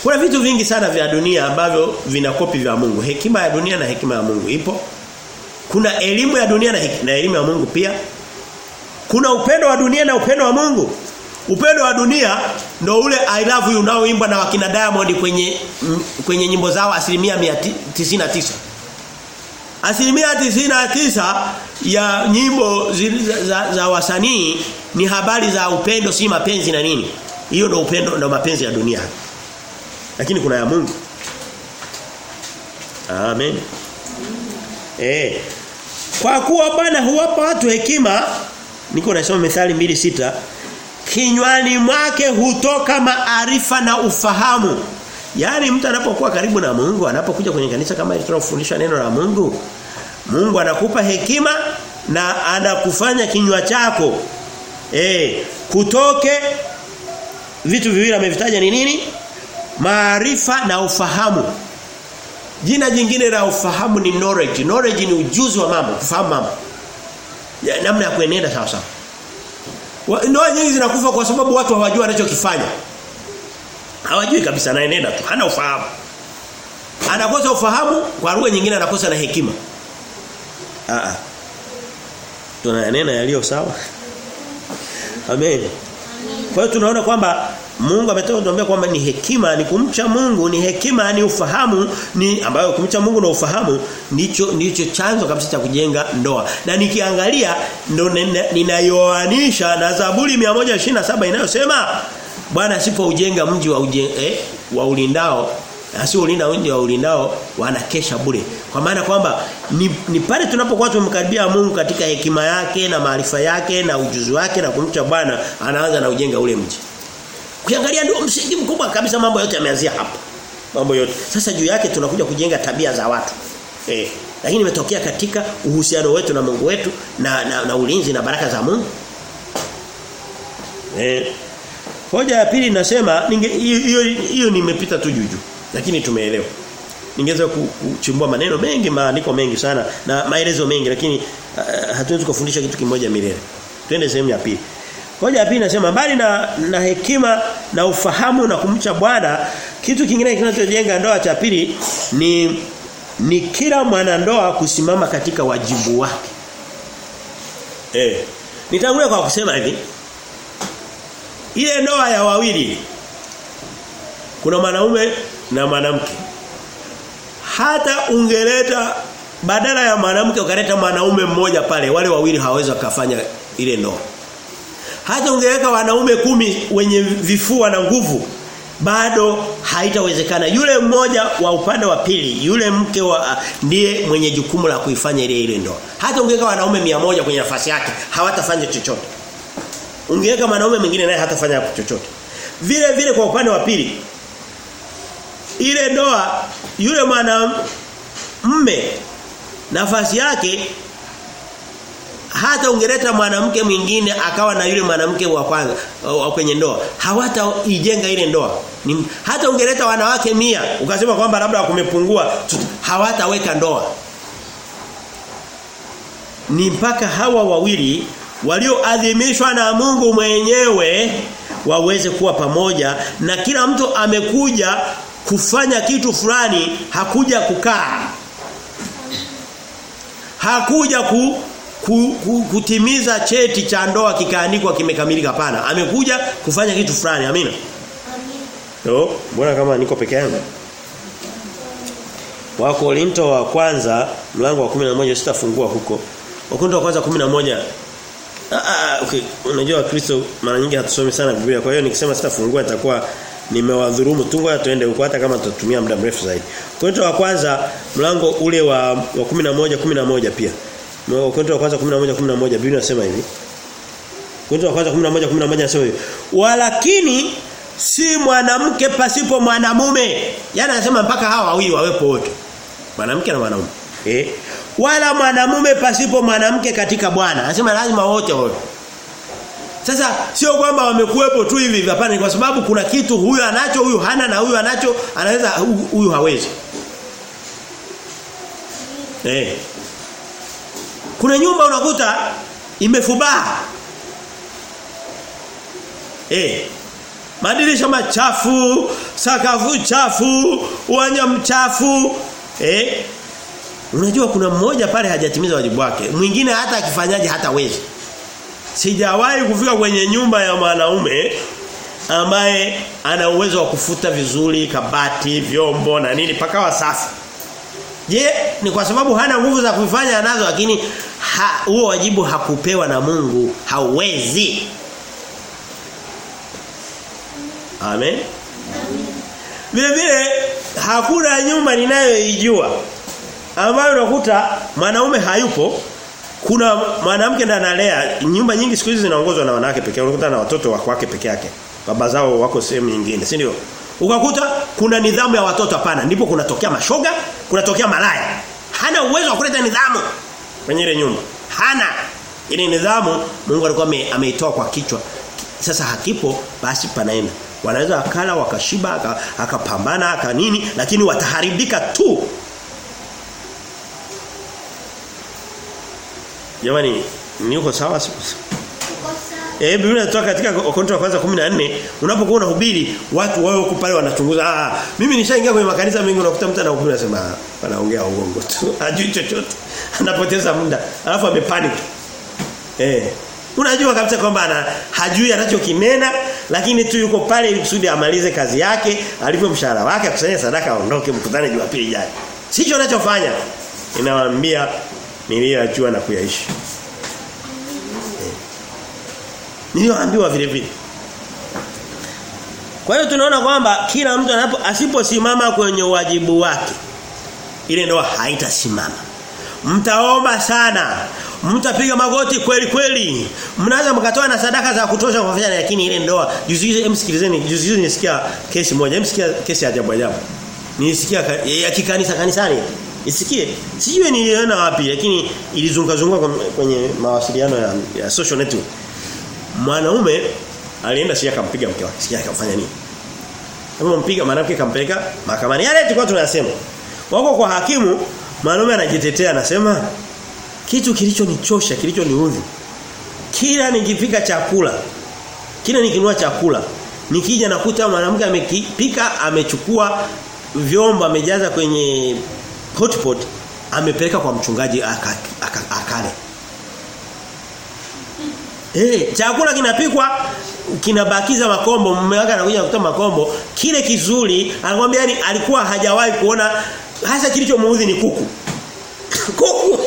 Kuna vitu vingi sana vya dunia ambavyo vina kopi vya Mungu. Hekima ya dunia na hekima ya Mungu ipo. Kuna elimu ya dunia na, na elimu ya Mungu pia. Kuna upendo wa dunia na upendo wa Mungu. Upendo wa dunia ndo ule I love you unaoimbwa na wakina Diamond kwenye kwenye nyimbo zao asilimia 99. Asilimia tisa ya nyimbo zi, za, za, za wasanii ni habari za upendo si mapenzi na nini. Hiyo ndo upendo ndo mapenzi ya dunia. Lakini kuna ya Mungu. Amen. Eh. Kwa kuwa Bwana huwapa watu hekima niko nasoma Methali mbili sita kinywani mwake hutoka maarifa na ufahamu. Yaani mtu anapokuwa karibu na Mungu, anapokuja kwenye kanisa kama tunafundisha neno la Mungu, Mungu anakupa hekima na anakufanya kinywa chako eh kutoke vitu viwili amevitaja ni nini? Maarifa na ufahamu. Jina jingine la ufahamu ni knowledge. Knowledge ni ujuzi wa mambo, kufahamu mambo. Namna ya kuenenda sawa sawa. Ndoa nyingi zinakufa kwa sababu watu hawajua wanachokifanya. Hawajui kabisa anaenenda tu, hana ufahamu. Anakosa ufahamu, kwa lugha nyingine anakosa na hekima. Ah ah. Tunanena yaliyo sawa. Amen. Kwa hiyo tunaona kwamba Mungu ametoka kutuambia kwamba ni hekima, ni kumcha Mungu, ni hekima, ni ufahamu, ni ambayo kumcha Mungu na ufahamu ndicho ndicho chanzo kabisa cha kujenga ndoa. Na nikiangalia ndo ninayoanisha na Zaburi 127 inayosema Bwana asipoujenga mji wa uje, eh, wa ulindao asiulinda mji wa ulindao wanakesha bure. Kwa maana kwamba ni, ni pale tunapokuwa tumemkaribia Mungu katika hekima yake na maarifa yake na ujuzi wake na kumcha Bwana anaanza na ujenga ule mji. Ukiangalia ndio msingi mkubwa kabisa mambo yote yameanzia hapa. Mambo yote. Sasa juu yake tunakuja kujenga tabia za watu. Eh, lakini imetokea katika uhusiano wetu na Mungu wetu na, na, na ulinzi na baraka za Mungu. Eh. Hoja ya pili nasema hiyo hiyo nimepita tu juju lakini tumeelewa. Ningeweza kuchimbua maneno mengi maandiko mengi sana na maelezo mengi lakini uh, hatuwezi kufundisha kitu kimoja milele. Twende sehemu ya pili. Hoja ya pili nasema mbali na na hekima na ufahamu na kumcha Bwana, kitu kingine kinachojenga ndoa cha pili ni ni kila mwanandoa kusimama katika wajibu wake. Eh. Nitangulia kwa kusema hivi. Ile ndoa ya wawili kuna mwanaume na mwanamke. Hata ungeleta badala ya mwanamke ukaleta mwanaume mmoja pale, wale wawili hawawezi kufanya ile ndoa. Hata ungeweka wanaume kumi wenye vifua na nguvu bado haitawezekana. Yule mmoja wa upande wa pili, yule mke wa ndiye mwenye jukumu la kuifanya ile ile ndoa. Hata ungeweka wanaume mia moja kwenye nafasi yake, hawatafanya chochote. Ungeweka mwanaume mwingine naye hatafanya chochote. Vile vile kwa upande wa pili, ile ndoa yule mwanamume nafasi yake hata ungeleta mwanamke mwingine akawa na yule mwanamke wa kwanza wa kwenye ndoa hawataijenga ile ndoa Ni, hata ungeleta wanawake mia ukasema kwamba labda kumepungua hawataweka ndoa ni mpaka hawa wawili walioadhimishwa na Mungu mwenyewe waweze kuwa pamoja na kila mtu amekuja kufanya kitu fulani hakuja kukaa hakuja ku, ku, ku, kutimiza cheti cha ndoa kikaandikwa kimekamilika pana amekuja kufanya kitu fulani amina Ndio, mbona kama niko peke yangu? Wakorinto wa kwanza mlango wa 11 sitafungua huko. Wakorinto wa kwanza 11 Ah ah okay, unajua Kristo mara nyingi hatusomi sana Biblia. Kwa hiyo nikisema sitafungua itakuwa nimewadhurumu. Tungoja tuende huko hata kama tutatumia muda mrefu zaidi. Wakorinto wa kwanza mlango ule wa wa 11 11 pia. Wakorinto wa kwanza 11 11 Biblia inasema hivi. Wakorinto wa kwanza 11 11 inasema hivi. Walakini si mwanamke pasipo mwanamume. Yaani anasema mpaka hawa wawili wawepo wote. Mwanamke na mwanamume. Eh? Wala mwanamume pasipo mwanamke katika Bwana. Anasema lazima wote wote. Sasa sio kwamba wamekuepo tu hivi hapana kwa sababu kuna kitu huyu anacho huyu hana na huyu anacho anaweza huyu hawezi. Eh. Kuna nyumba unakuta imefubaa. Eh. Madirisha machafu, sakafu chafu, uwanja mchafu. Eh. Unajua kuna mmoja pale hajatimiza wajibu wake. Mwingine hata akifanyaje hatawezi. Sijawahi kufika kwenye nyumba ya mwanaume ambaye ana uwezo wa kufuta vizuri kabati, vyombo na nini paka wasafi. Je, ni kwa sababu hana nguvu za kufanya anazo lakini huo ha, wajibu hakupewa na Mungu, hauwezi. Amen. Amen. Vile vile hakuna nyumba ninayoijua ambayo unakuta mwanaume hayupo kuna mwanamke ndiye analea. Nyumba nyingi siku hizi zinaongozwa na wanawake pekee unakuta na watoto wako wake peke yake. Baba zao wako sehemu nyingine si ndio? Ukakuta kuna nidhamu ya watoto hapana. Ndipo kunatokea mashoga kunatokea malaya. Hana uwezo wa kuleta nidhamu kwenye ile nyumba. Hana. Ile nidhamu Mungu alikuwa ameitoa kwa kichwa. Sasa hakipo basi panaenda. Wanaweza akala wakashiba akapambana aka nini lakini wataharibika tu Jamani niko sawa? Siku Eh Biblia inatoka katika Wakorintho wa kwanza 14 unapokuwa unahubiri watu wao huko pale wanachunguza ah mimi nishaingia kwenye makanisa mengi unakuta mtu anahubiri anasema anaongea uongo tu <laughs> hajui chochote anapoteza muda alafu amepanic. Eh unajua kabisa kwamba ana hajui anachokinena lakini tu yuko pale ili kusudi amalize kazi yake alipo mshahara wake akusanye sadaka aondoke mkutane Jumapili ijayo. Sicho anachofanya. Inawaambia niliyojua na kuyaishi. Eh. Niliyoambiwa vile vile. Kwa hiyo tunaona kwamba kila mtu anapo asiposimama kwenye wajibu wake ile ndoa haitasimama. Mtaomba sana. Mtapiga magoti kweli kweli. Mnaweza mkatoa na sadaka za kutosha kwa vijana lakini ile ndoa juzi hizo msikilizeni juzi hizo nisikia kesi moja. Msikia kesi ya ajabu ajabu. Nisikia ya kikanisa kanisani. Isikie. Sijui niliona wapi lakini ilizunguka zunguka kwenye mawasiliano ya, ya social network. Mwanaume alienda sija akampiga mke wake. sija akamfanya nini? Alipompiga mwanamke kampeleka mahakamani. Yale tulikuwa tunasema. Wako kwa hakimu, mwanaume anajitetea anasema kitu kilichonichosha, kilichoniudhi. Kila nikipika chakula, kila nikinua chakula, nikija nakuta mwanamke amekipika, amechukua vyombo amejaza kwenye hotpot amepeleka kwa mchungaji akale. Aka, aka eh, chakula kinapikwa kinabakiza makombo mume wake anakuja kutoa makombo kile kizuri anakuambia yani alikuwa hajawahi kuona hasa kilichomuudhi ni kuku. <laughs> Kuku.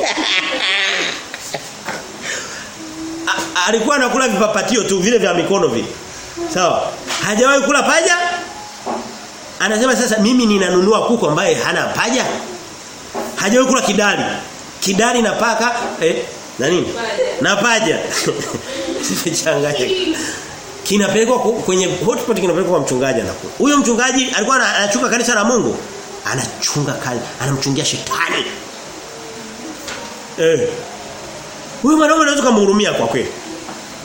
Alikuwa anakula vipapatio tu vile vya mikono vile. Sawa. So, hajawahi kula paja? Anasema sasa mimi ninanunua kuku ambaye hana paja hajawahi kula kidali. Kidali na paka eh, na nini? Na paja. <laughs> Sifichanganye. kinapelekwa kwenye hotpot kinapelekwa kwa mchungaji anakula. Huyo mchungaji alikuwa anachunga kanisa la Mungu. Anachunga kali anamchungia shetani. Eh. Huyo mwanaume unaweza kumhurumia kwa kweli.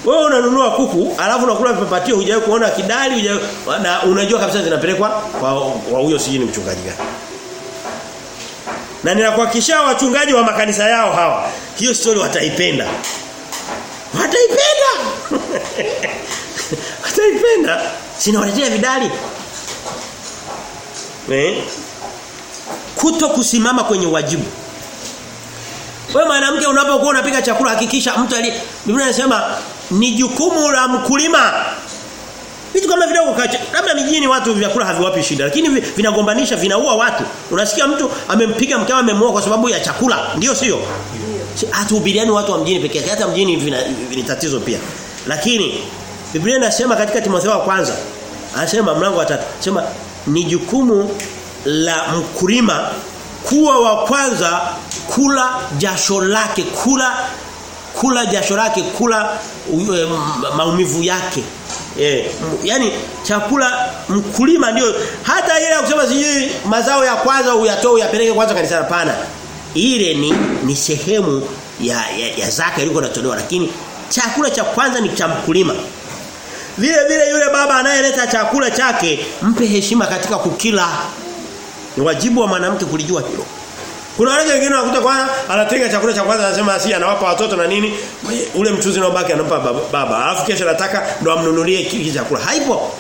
Wewe unanunua kuku alafu unakula vipapatio hujawahi kuona kidali hujawahi na unajua kabisa zinapelekwa kwa kwa huyo sijini mchungaji gani na ninakuhakikishia wachungaji wa makanisa yao hawa hiyo story wataipenda. Wataipenda! <laughs> Wataipenda! Sinawaletea vidali. Eh? Kuto kusimama kwenye wajibu. Wewe mwanamke unapokuwa unapika chakula hakikisha mtu ali Biblia inasema ni jukumu la mkulima. Vitu kama vidogo kacha. Labda mijini watu vyakula haviwapi shida lakini vinagombanisha vinaua watu. Unasikia mtu amempiga mkewe amemuoa kwa sababu ya chakula. Ndio sio? Hatuhubiriani watu wa mjini pekee hata mjini vina, vina tatizo pia. Lakini Biblia inasema katika Timotheo wa kwanza anasema mlango wa 3 anasema ni jukumu la mkulima kuwa wa kwanza kula jasho lake kula kula jasho lake kula uh, maumivu yake eh yani chakula mkulima ndio hata ile kusema sijui mazao ya kwanza uyatoe uyapeleke kwanza kanisa hapana ile ni ni sehemu ya, ya, ya zaka iliko natolewa lakini chakula cha kwanza ni cha mkulima. Vile vile yule baba anayeleta chakula chake mpe heshima katika kukila. Ni wajibu wa mwanamke kulijua hilo. Kuna wale wengine wanakuta kwa anatenga chakula cha kwanza anasema si anawapa watoto na nini ule mchuzi na baki anampa baba. Alafu kesho anataka ndo amnunulie kile chakula. Haipo.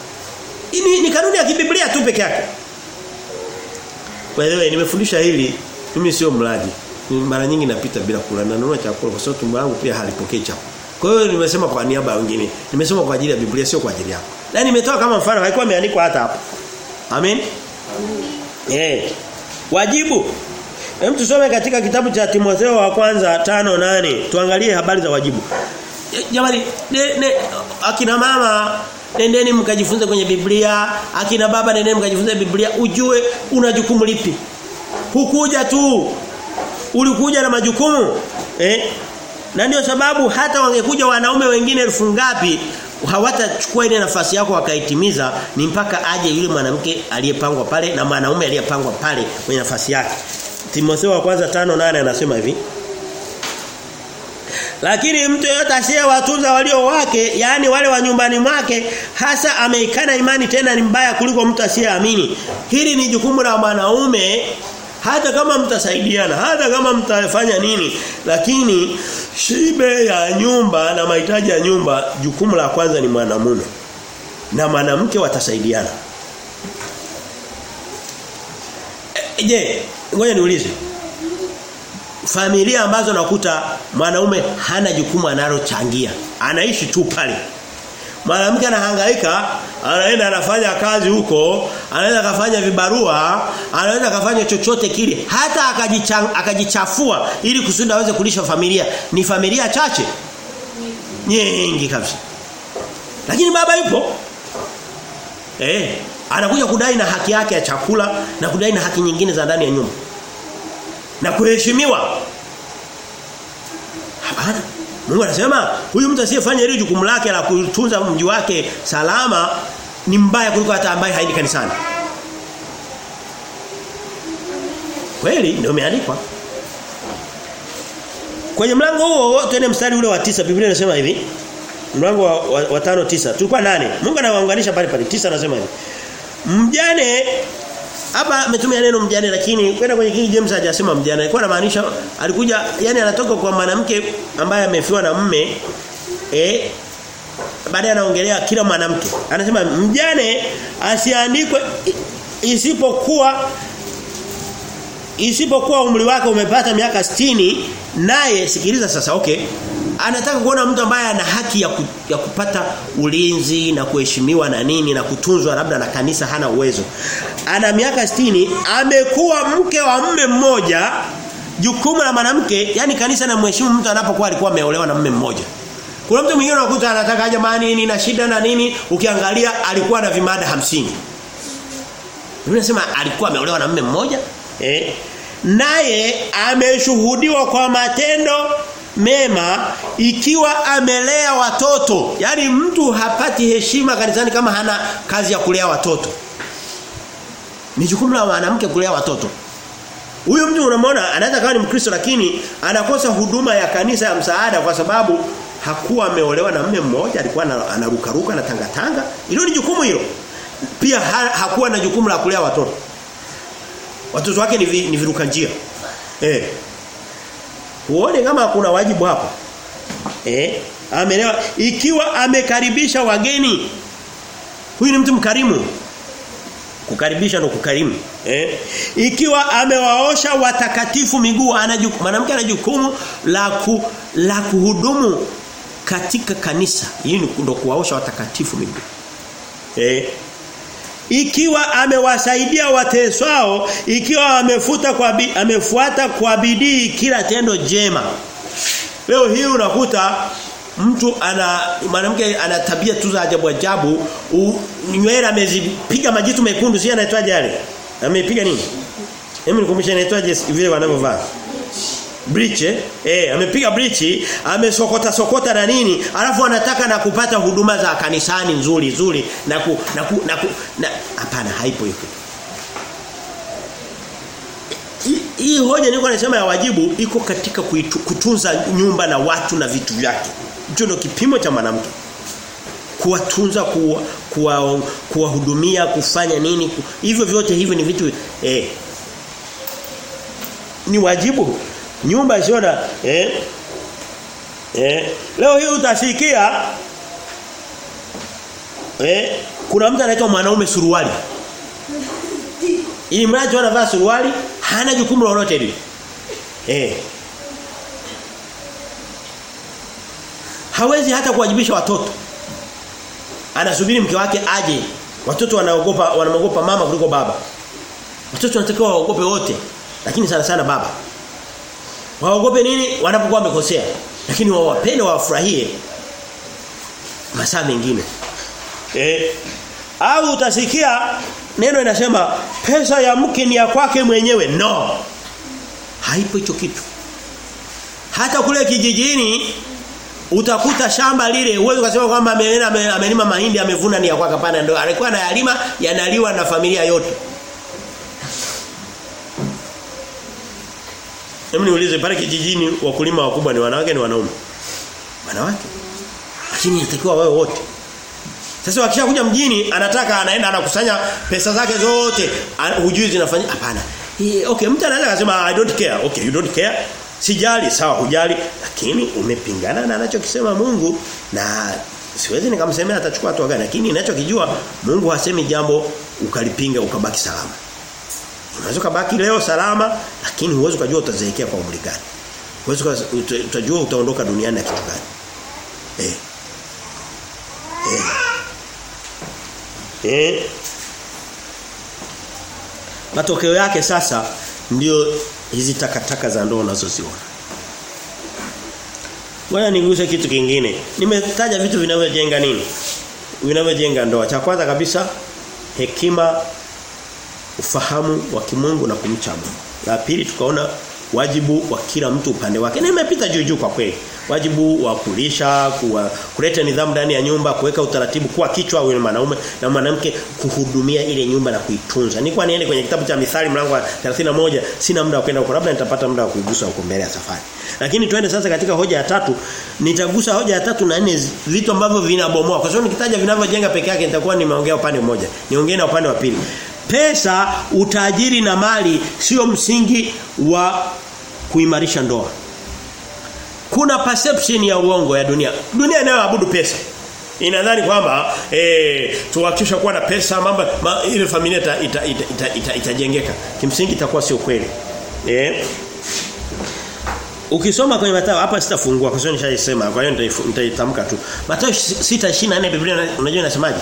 Ni, ni kanuni ya kibiblia tu peke yake. Kwa hiyo nimefundisha hili mimi sio mlaji. Mara nyingi napita bila kula na nanunua chakula kwa sababu tumbo langu pia halipokei chakula. Kwa hiyo nimesema kwa niaba ya wengine. Nimesema kwa ajili ya Biblia sio kwa ajili yako. Na nimetoa kama mfano haikuwa imeandikwa hata hapo. Amen. Eh. Wajibu. Hem tusome katika kitabu cha Timotheo wa kwanza tano nane tuangalie habari za wajibu. Jamani, ne, ne, akina mama nendeni mkajifunze kwenye Biblia, akina baba nendeni mkajifunze Biblia, ujue una jukumu lipi. Hukuja tu. Ulikuja na majukumu. Eh? Na ndio sababu hata wangekuja wanaume wengine elfu ngapi hawatachukua ile nafasi yako wakaitimiza ni mpaka aje yule mwanamke aliyepangwa pale na mwanaume aliyepangwa pale kwenye nafasi yake. Timotheo wa kwanza tano nane anasema hivi. Lakini mtu yeyote asiyewatunza walio wake, yani wale wa nyumbani mwake, hasa ameikana imani tena ni mbaya kuliko mtu asiyeamini. Hili ni jukumu la mwanaume hata kama mtasaidiana, hata kama mtafanya nini, lakini shibe ya nyumba na mahitaji ya nyumba, jukumu la kwanza ni mwanamume. Na mwanamke watasaidiana. Je, ngoja niulize. Familia ambazo nakuta mwanaume hana jukumu analochangia. Anaishi tu pale. Mwanamke anahangaika, anaenda anafanya kazi huko, anaweza kafanya vibarua, anaweza kafanya chochote kile, hata akajichafua ili kusudi aweze kulisha familia. Ni familia chache? Nyingi kabisa. Lakini baba yupo. Eh, anakuja kudai na haki yake ya chakula na kudai na haki nyingine za ndani ya nyumba. Na kuheshimiwa. Hapana. Mungu anasema huyu mtu asiyefanya hili jukumu lake la kutunza mji wake salama ni mbaya kuliko hata ambaye haendi kanisani. Kweli ndio imeandikwa. Kwenye mlango huo twende mstari ule wa tisa Biblia inasema hivi. Mlango wa, wa, wa tano tisa tulikuwa nane Mungu anawaunganisha pale pale tisa anasema hivi. Mjane hapa ametumia neno mjane lakini kwenda kwenye King James hajasema mjane. Alikuwa anamaanisha alikuja yani anatoka kwa mwanamke ambaye amefiwa na mume eh baadaye anaongelea kila mwanamke. Anasema mjane asiandikwe isipokuwa isipokuwa umri wake umepata miaka sitini naye sikiliza sasa okay anataka kuona mtu ambaye ana haki ya, ku, ya kupata ulinzi na kuheshimiwa na nini na kutunzwa labda na kanisa hana uwezo. Ana miaka sitini amekuwa mke wa mme mmoja jukumu la mwanamke yani kanisa na mheshimu mtu anapokuwa alikuwa ameolewa na mume mmoja. Kuna mtu mwingine unakuta anataka jamani nini na shida na nini ukiangalia alikuwa na vimada hamsini Unasema alikuwa ameolewa na mume mmoja eh naye ameshuhudiwa kwa matendo mema ikiwa amelea watoto. Yaani mtu hapati heshima kanisani kama hana kazi ya kulea watoto. Ni jukumu la mwanamke kulea watoto. Huyu mtu unamwona anaweza kawa ni Mkristo lakini anakosa huduma ya kanisa ya msaada kwa sababu hakuwa ameolewa na mme mmoja, alikuwa anarukaruka na tanga tanga. Hilo ni jukumu hilo. Pia ha, hakuwa na jukumu la kulea watoto. Watoto wake ni, vi, ni viruka njia. Eh. Uone kama kuna wajibu hapo. Eh? Amelewa ikiwa amekaribisha wageni. Huyu ni mtu mkarimu. Kukaribisha ndo kukarimu. Eh? Ikiwa amewaosha watakatifu miguu, anajukumu mwanamke ana jukumu la ku, la kuhudumu katika kanisa. Hii ndo kuwaosha watakatifu miguu. Eh? Ikiwa amewasaidia wateswao ikiwa amefuta kwa amefuata kwa bidii kila tendo jema. Leo hii unakuta mtu ana mwanamke ana tabia tu za ajabu ajabu. Nywele amezipiga majitu mekundu si anaitwaje yale? Amepiga nini? Hebu nikumbushe anaitwaje vile wanavyovaa Breach eh? eh amepiga breach amesokota sokota na nini alafu anataka na kupata huduma za kanisani nzuri nzuri na ku, na ku, na hapana haipo hiyo hii hoja niko nasema ya wajibu iko katika kuitu, kutunza nyumba na watu na vitu vyake Hicho ndio kipimo cha mwanamke. Kuwatunza, kuwa kuwa kuwahudumia, kufanya nini? Hivyo vyote hivyo ni vitu eh ni wajibu. Nyumba sio na eh eh leo hii utasikia eh kuna mtu anaitwa mwanaume suruali. Ili mradi anavaa suruali hana jukumu lolote lile. Eh hawezi hata kuwajibisha watoto. Anasubiri mke wake aje. Watoto wanaogopa wanaogopa mama kuliko baba. Watoto wanatakiwa waogope wote, lakini sana sana baba. Waogope nini? Wanapokuwa wamekosea. Lakini wawapende wafurahie masaa mengine. Eh au utasikia neno inasema pesa ya mke ni ya kwake mwenyewe. No. Haipo hicho kitu. Hata kule kijijini utakuta shamba lile uwezo kusema kwamba amelima mahindi amevuna ni ya kwake hapana ndio alikuwa anayalima yanaliwa na familia yote. Hebu niulize pale kijijini wakulima wakubwa ni wanawake ni wanaume? Wanawake. Lakini inatakiwa wao wote. Sasa wakishakuja mjini anataka anaenda anakusanya pesa zake zote hujui zinafanya hapana. Okay mtu anaweza kusema I don't care. Okay you don't care. Sijali sawa hujali lakini umepingana na anachokisema Mungu na siwezi nikamsemea atachukua hatua gani lakini ninachokijua Mungu hasemi jambo ukalipinga ukabaki salama. Unaweza kubaki leo salama lakini huwezi kujua utazeekea kwa umri gani. Huwezi utajua utaondoka duniani na kitu gani. Eh. Eh. Eh. Matokeo yake sasa ndio hizi takataka za ndoa unazoziona. Ngoja niguse kitu kingine. Nimetaja vitu vinavyojenga nini? Vinavyojenga ndoa. Cha kwanza kabisa hekima ufahamu wa kimungu na kumcha Mungu. La pili tukaona wajibu wa kila mtu upande wake. Na imepita juu juu kwa kweli. Wajibu wa kulisha, kuwa, kuleta nidhamu ndani ya nyumba, kuweka utaratibu kuwa kichwa wewe mwanaume na mwanamke kuhudumia ile nyumba na kuitunza. Nilikuwa niende kwenye kitabu cha Mithali mlango wa 31, sina muda wa kwenda huko. Labda nitapata muda wa kuigusa huko mbele ya safari. Lakini tuende sasa katika hoja ya tatu. Nitagusa hoja ya tatu na nne vitu ambavyo vinabomoa. Kwa sababu nikitaja vinavyojenga peke yake nitakuwa nimeongea upande mmoja. Niongee na upande wa pili. Pesa, utajiri na mali sio msingi wa kuimarisha ndoa. Kuna perception ya uongo ya dunia. Dunia inayoabudu pesa. Inadhani kwamba eh tuhakikisha kuwa na pesa mambo ma, ile familia itajengeka. Ita, ita, ita, ita, ita Kimsingi itakuwa sio kweli. Eh Ukisoma kwenye Mathayo hapa sitafungua kwa sababu nishasema kwa hiyo nitaitamka tu. Mathayo 6:24 Biblia unajua inasemaje?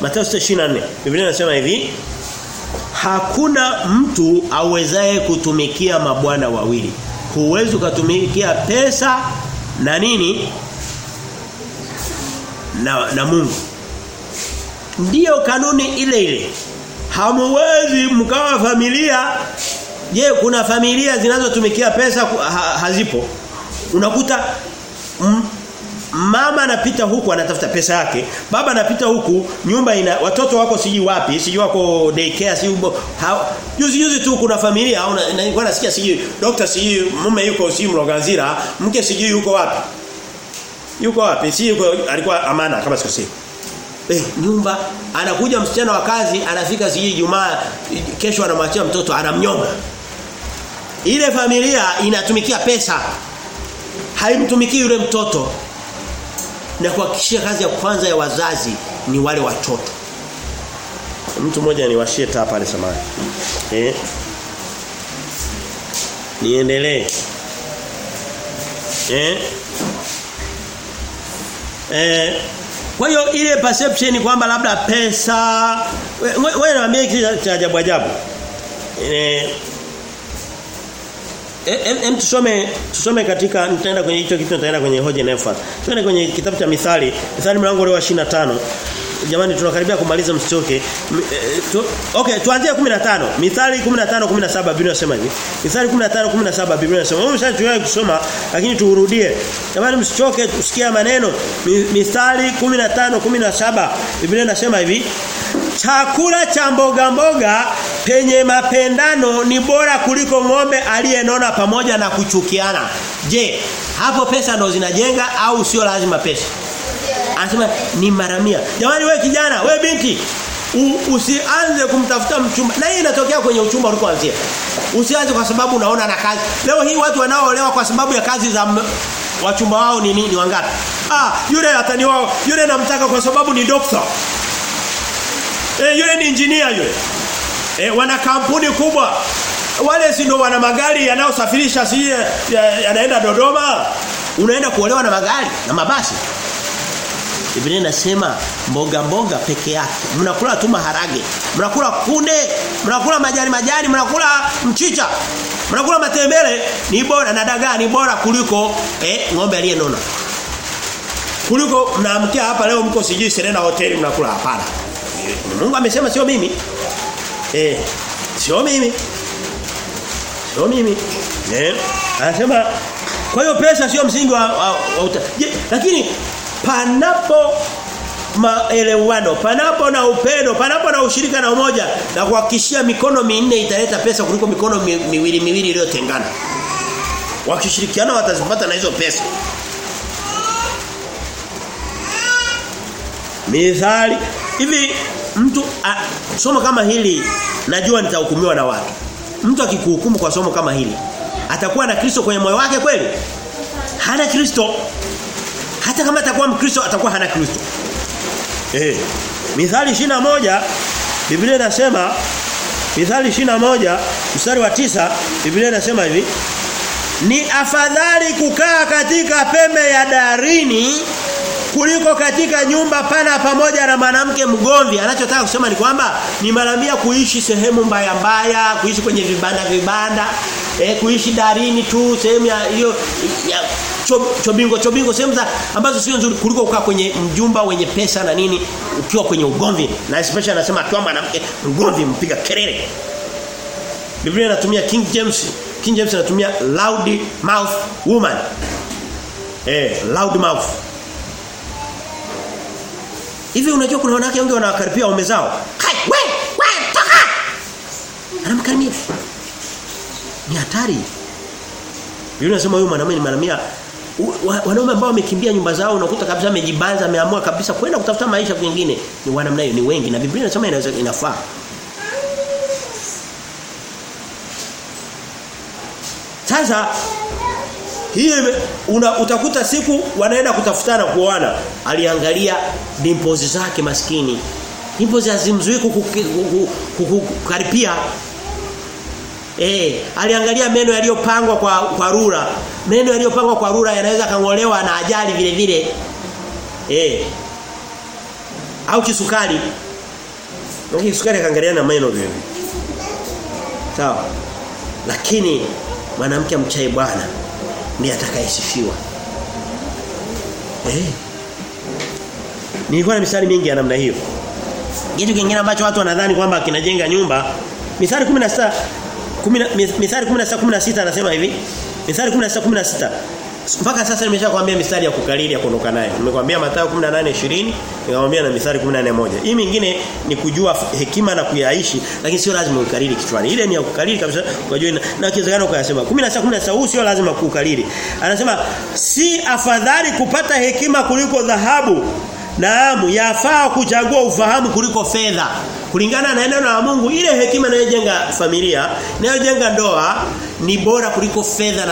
Mathayo 6:24 Biblia inasema hivi Hakuna mtu awezaye kutumikia mabwana wawili. Huwezi ukatumikia pesa na nini? Na, na Mungu. Ndiyo kanuni ile ile. Hamuwezi mkawa familia. Je, kuna familia zinazotumikia pesa ha, hazipo? Unakuta mama anapita huku anatafuta pesa yake, baba anapita huku, nyumba ina watoto wako siji wapi, siji wako daycare, siji juzi juzi tu kuna familia au nilikuwa nasikia siji doctor siji mume yuko siji Mloganzira, mke siji yuko wapi? Yuko wapi? Si yuko alikuwa amana kama sikosei. Eh, nyumba anakuja msichana wa kazi anafika siji Jumaa kesho anamwachia mtoto anamnyonga. Ile familia inatumikia pesa. Haimtumikii yule mtoto na kuhakikishia kazi ya kwanza ya wazazi ni wale watoto. Mtu mmoja niwashie taa pale samani. Eh? Niendelee. Eh? Eh kwa hiyo ile perception kwamba labda pesa wewe naambia kitu cha ajabu ajabu. Eh Em tusome tusome katika nitaenda kwenye hicho kitu nitaenda kwenye hoja inayofuata. Tuende kwenye kitabu cha Mithali, Mithali mlango wa 25. Jamani tunakaribia kumaliza msichoke. Tu, okay, tuanzie 15. Mithali 15 17 Biblia inasema hivi. Mithali 15 17 Biblia inasema. Wewe tuwahi kusoma lakini turudie. Jamani msichoke tusikia maneno. Mithali 15 17 Biblia inasema hivi. Chakula cha mboga mboga penye mapendano ni bora kuliko ng'ombe aliyenona pamoja na kuchukiana. Je, hapo pesa ndo zinajenga au sio lazima pesa? Anasema ni maramia. Jamani we kijana, we binti, u, usianze kumtafuta mchumba. Na hii inatokea kwenye uchumba ulikoanzia. Usianze kwa sababu unaona na kazi. Leo hii watu wanaoolewa kwa sababu ya kazi za wachumba wao ni nini wangapi? Ah, yule ataniwa yule namtaka kwa sababu ni doctor. Eh yule ni engineer yule. Eh wana kampuni kubwa. Wale si ndio wana magari yanayosafirisha si yanaenda ya Dodoma. Unaenda kuolewa na magari na mabasi. Biblia inasema mboga mboga peke yake. Mnakula tu maharage, mnakula kunde, mnakula majani majani, mnakula mchicha. Mnakula matembele ni bora na dagaa ni bora kuliko eh ng'ombe aliyenona. Kuliko mnaamkia hapa leo mko sijui Serena hoteli mnakula hapana. Mungu amesema sio mimi. Eh sio mimi. Sio mimi. Eh anasema kwa hiyo pesa sio msingi wa, wa, wa uta. Je, lakini panapo maelewano, panapo na upendo, panapo na ushirika na umoja na kuhakikishia mikono minne italeta pesa kuliko mikono mi, miwili miwili iliyotengana. Wakishirikiana watazipata na hizo pesa. Mithali hivi mtu a, somo kama hili najua nitahukumiwa na watu. Mtu akikuhukumu kwa somo kama hili atakuwa na Kristo kwenye moyo wake kweli? Hana Kristo. Hata kama atakuwa Mkristo atakuwa hana Kristo. Eh. Mithali moja Biblia inasema Mithali moja mstari wa tisa Biblia inasema hivi Ni afadhali kukaa katika pembe ya darini kuliko katika nyumba pana pamoja na mwanamke mgomvi. Anachotaka kusema ni kwamba ni maramia kuishi sehemu mbaya mbaya, kuishi kwenye vibanda vibanda, eh, kuishi darini tu sehemu ya hiyo chobingo chobingo sehemu za ambazo sio nzuri kuliko kukaa kwenye mjumba wenye pesa na nini ukiwa kwenye ugomvi. Na especially anasema akiwa mwanamke mgomvi mpiga kelele. Biblia inatumia King James King James anatumia loud mouth woman. Eh loud mouth Hivi unajua kuna wanawake wengi wanawakaribia waume zao? Kai, we, we, toka! Anamkaribia. Ni hatari. Biblia inasema huyu mwanamume ni maramia wanaume ambao wamekimbia nyumba zao unakuta kabisa amejibanza ameamua kabisa kwenda kutafuta maisha kwingine ni wanamna hiyo ni wengi na Biblia inasema inaweza inafaa Sasa hii una, utakuta siku wanaenda kutafutana kuoana aliangalia dimples zake maskini dimples azimzui kukaripia Eh, aliangalia meno yaliyopangwa kwa kwa rura. Meno yaliyopangwa kwa rura yanaweza kangolewa na ajali vile vile. Eh. Au kisukari. Ndio kisukari kaangalia na meno vile. Sawa. Lakini mwanamke amchai Bwana ndiye atakayesifiwa. Eh. Nilikuwa na misali mingi ya namna hiyo. Kitu kingine ambacho watu wanadhani kwamba kinajenga nyumba, misali 16 Mithali 16 anasema hivi. Mithali 16:16. Mpaka sasa nimeshakwambia mistari ya kukariri ya kuondoka naye. Nimekwambia Mathayo 18:20, nikamwambia na mistari 14:1. Hii mingine ni kujua hekima na kuyaishi, lakini sio lazima ukariri kichwani. Ile ni ya kukariri kabisa, unajua na kiwezekano ukayasema. 16:16 huu sio lazima kukariri. Anasema si afadhali kupata hekima kuliko dhahabu Naamu yafaa kuchagua ufahamu kuliko fedha. Kulingana na neno la Mungu ile hekima inayojenga familia, inayojenga ndoa ni bora kuliko fedha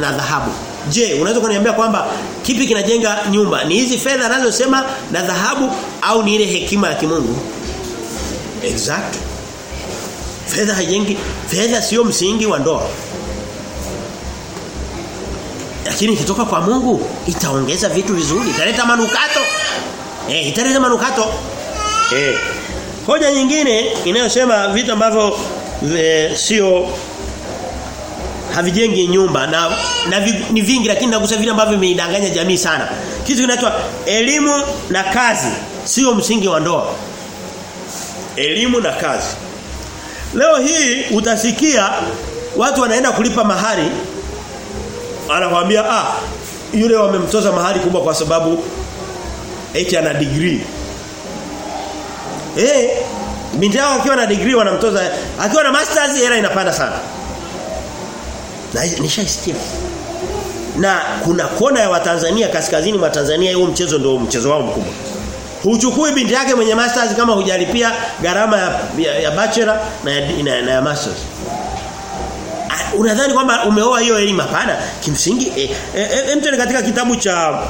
na dhahabu. Je, unaweza kuniambia kwamba kipi kinajenga nyumba? Ni hizi fedha anazosema na dhahabu au ni ile hekima ya kimungu? Exact. Fedha haijengi, fedha sio msingi wa ndoa. Lakini kitoka kwa Mungu itaongeza vitu vizuri, italeta manukato. Eh, italeta manukato. Eh. Hoja nyingine inayosema vitu ambavyo sio havijengi nyumba na, na vi, ni vingi lakini nagusa vile ambavyo vimeidanganya jamii sana. Kitu kinaitwa elimu na kazi sio msingi wa ndoa. Elimu na kazi. Leo hii utasikia watu wanaenda kulipa mahari anakuambia ah yule wamemtoza mahari kubwa kwa sababu eti ana degree. Eh, Binti yao akiwa na degree wanamtoza akiwa na masters hela inapanda sana. Na nishaisikia. Na kuna kona ya Watanzania kaskazini mwa Tanzania huo mchezo ndio mchezo wao mkubwa. Huchukui binti yake mwenye masters kama hujalipia gharama ya, ya, ya bachelor na ya, na, na ya masters. Unadhani kwamba umeoa hiyo elimu hapana? Kimsingi eh, eh, eh, mtu katika kitabu cha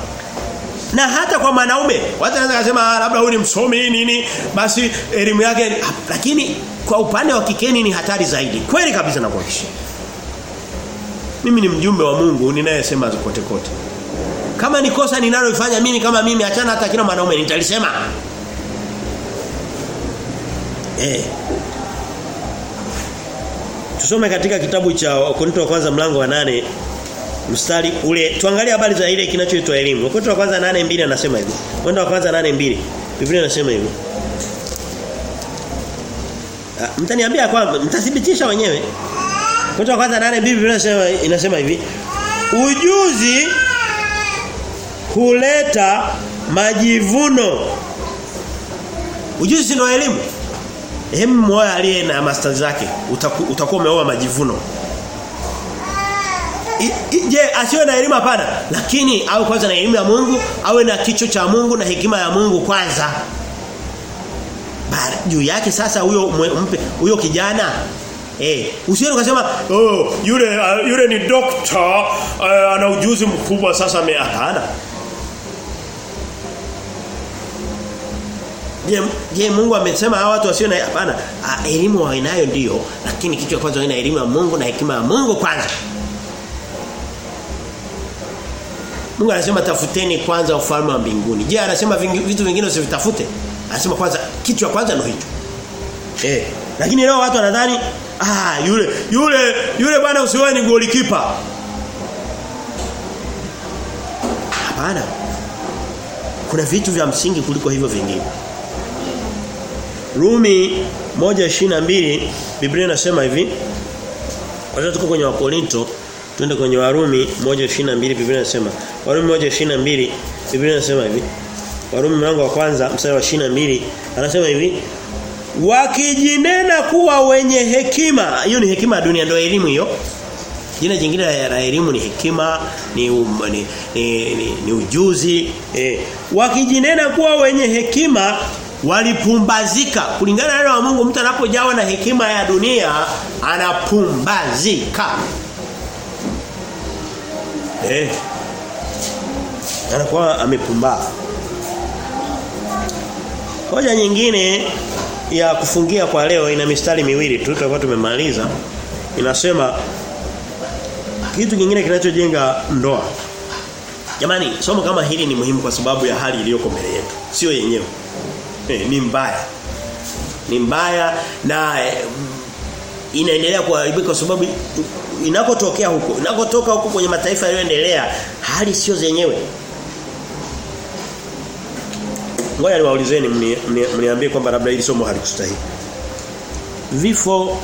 na hata kwa wanaume watu wanaweza kusema labda huyu ni msomi nini basi elimu yake lakini kwa upande wa kikeni ni hatari zaidi. Kweli kabisa na kuhakikishia. Mimi ni mjumbe wa Mungu ninayesema kote kote. Kama ni kosa ninalofanya mimi kama mimi achana hata kila mwanaume nitalisema. Eh. Tusome katika kitabu cha Wakorintho wa kwanza mlango wa nane mstari ule tuangalie habari za ile kinachoitwa elimu. Wakorintho wa kwanza 8:2 anasema hivi. Wakorintho wa kwanza 8:2. Biblia inasema hivi. Ah, mtaniambia kwamba mtathibitisha wenyewe. Wakorintho wa kwanza 8:2 Biblia inasema inasema hivi. Ujuzi huleta majivuno. Ujuzi ndio elimu. Hem moyo aliye na masters zake utakuwa umeoa majivuno. Je, asiwe na elimu hapana, lakini au kwanza na elimu ya Mungu, awe na kicho cha Mungu na hekima ya Mungu kwanza. Juu yake sasa huyo mpe huyo kijana Eh, usiende ukasema oh yule uh, yule ni doctor uh, ana ujuzi mkubwa sasa hapana. Je, je Mungu amesema hawa watu wasio na hapana. Elimu wanayo ndio, lakini kitu cha kwanza wana elimu ya Mungu na hekima ya Mungu kwanza. Mungu anasema tafuteni kwanza ufalme wa mbinguni. Je, anasema vitu vingine usivitafute? Anasema kwanza kitu cha kwanza ndio hicho. Eh, lakini leo watu wanadhani ah yule yule yule bwana usiwe ni goalkeeper. Hapana. Kuna vitu vya msingi kuliko hivyo vingine. Rumi 1:22 Biblia inasema hivi. Wacha tuko kwenye Wakorinto Twende kwenye Warumi 1:22 Biblia inasema. Warumi 1:22 Biblia inasema hivi. Warumi mlango wa kwanza mstari wa 22 anasema hivi. Wakijinena kuwa wenye hekima. Hiyo ni hekima ya dunia ndio elimu hiyo. Jina jingine la elimu ni hekima, ni um, ni, ni, ni, ni ujuzi. Eh. Wakijinena kuwa wenye hekima walipumbazika kulingana na wa Mungu mtu anapojawa na hekima ya dunia anapumbazika Eh. Anakuwa amepumbaa Hoja nyingine ya kufungia kwa leo ina mistari miwili tu tutakuwa tumemaliza. Inasema kitu kingine kinachojenga ndoa. Jamani, somo kama hili ni muhimu kwa sababu ya hali iliyoko mbele yetu, sio yenyewe. Eh, ni mbaya. Ni mbaya na eh, inaendelea kuharibika kwa sababu inapotokea huko inapotoka huko kwenye mataifa yaliyoendelea hali sio zenyewe ngoja niwaulizeni mniambie kwamba labda hili somo halikustahili vifo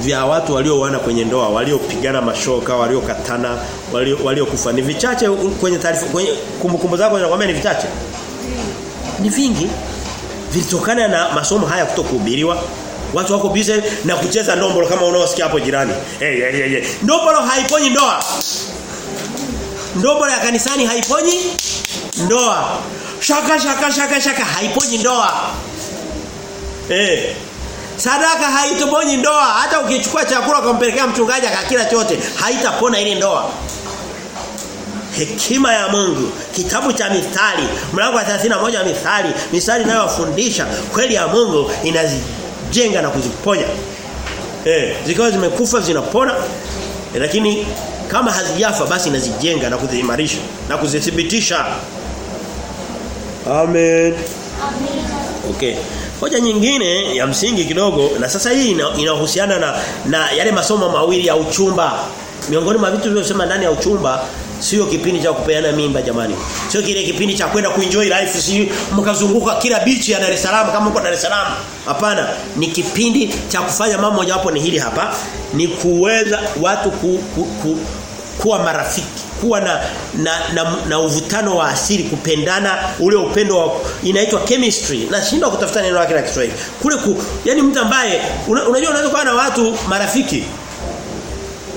vya watu walioana kwenye ndoa waliopigana mashoka waliokatana waliokufa walio ni vichache kwenye taarifa kwenye kumbukumbu zako zinakwambia ni vichache ni vingi vilitokana na masomo haya kutokuhubiriwa Watu wako busy na kucheza ndombolo kama unaosikia hapo jirani. Hey, hey, hey. Ndombolo haiponyi ndoa. Ndombolo ya kanisani haiponyi ndoa. Shaka shaka shaka shaka haiponyi ndoa. Eh. Sadaka haitoponyi ndoa. Hata ukichukua chakula ukampelekea mchungaji akakila chote, haitapona ile ndoa. Hekima ya Mungu, kitabu cha mithali, mlango wa 31 wa mithali, mithali inayowafundisha kweli ya Mungu inazijenga na kuziponya. Eh, zikao zimekufa zinapona. Eh, lakini kama hazijafa basi inazijenga na kuziimarisha na kuzithibitisha. Amen. Amen. Okay. Hoja nyingine ya msingi kidogo na sasa hii inahusiana na na yale masomo mawili ya uchumba. Miongoni mwa vitu vilivyosema ndani ya uchumba sio kipindi cha kupeana mimba jamani. Sio kile kipindi cha kwenda kuenjoy life si mkazunguka kila bichi ya Dar es Salaam kama uko Dar es Salaam. Hapana, ni kipindi cha kufanya mambo mojawapo ni hili hapa, ni kuweza watu ku, ku, ku, kuwa marafiki, kuwa na na, na na uvutano wa asili kupendana ule upendo wa inaitwa chemistry. Nashindwa kutafuta neno lake la Kiswahili. Kule ku, yani mtu ambaye una, unajua unaweza kuwa na watu marafiki.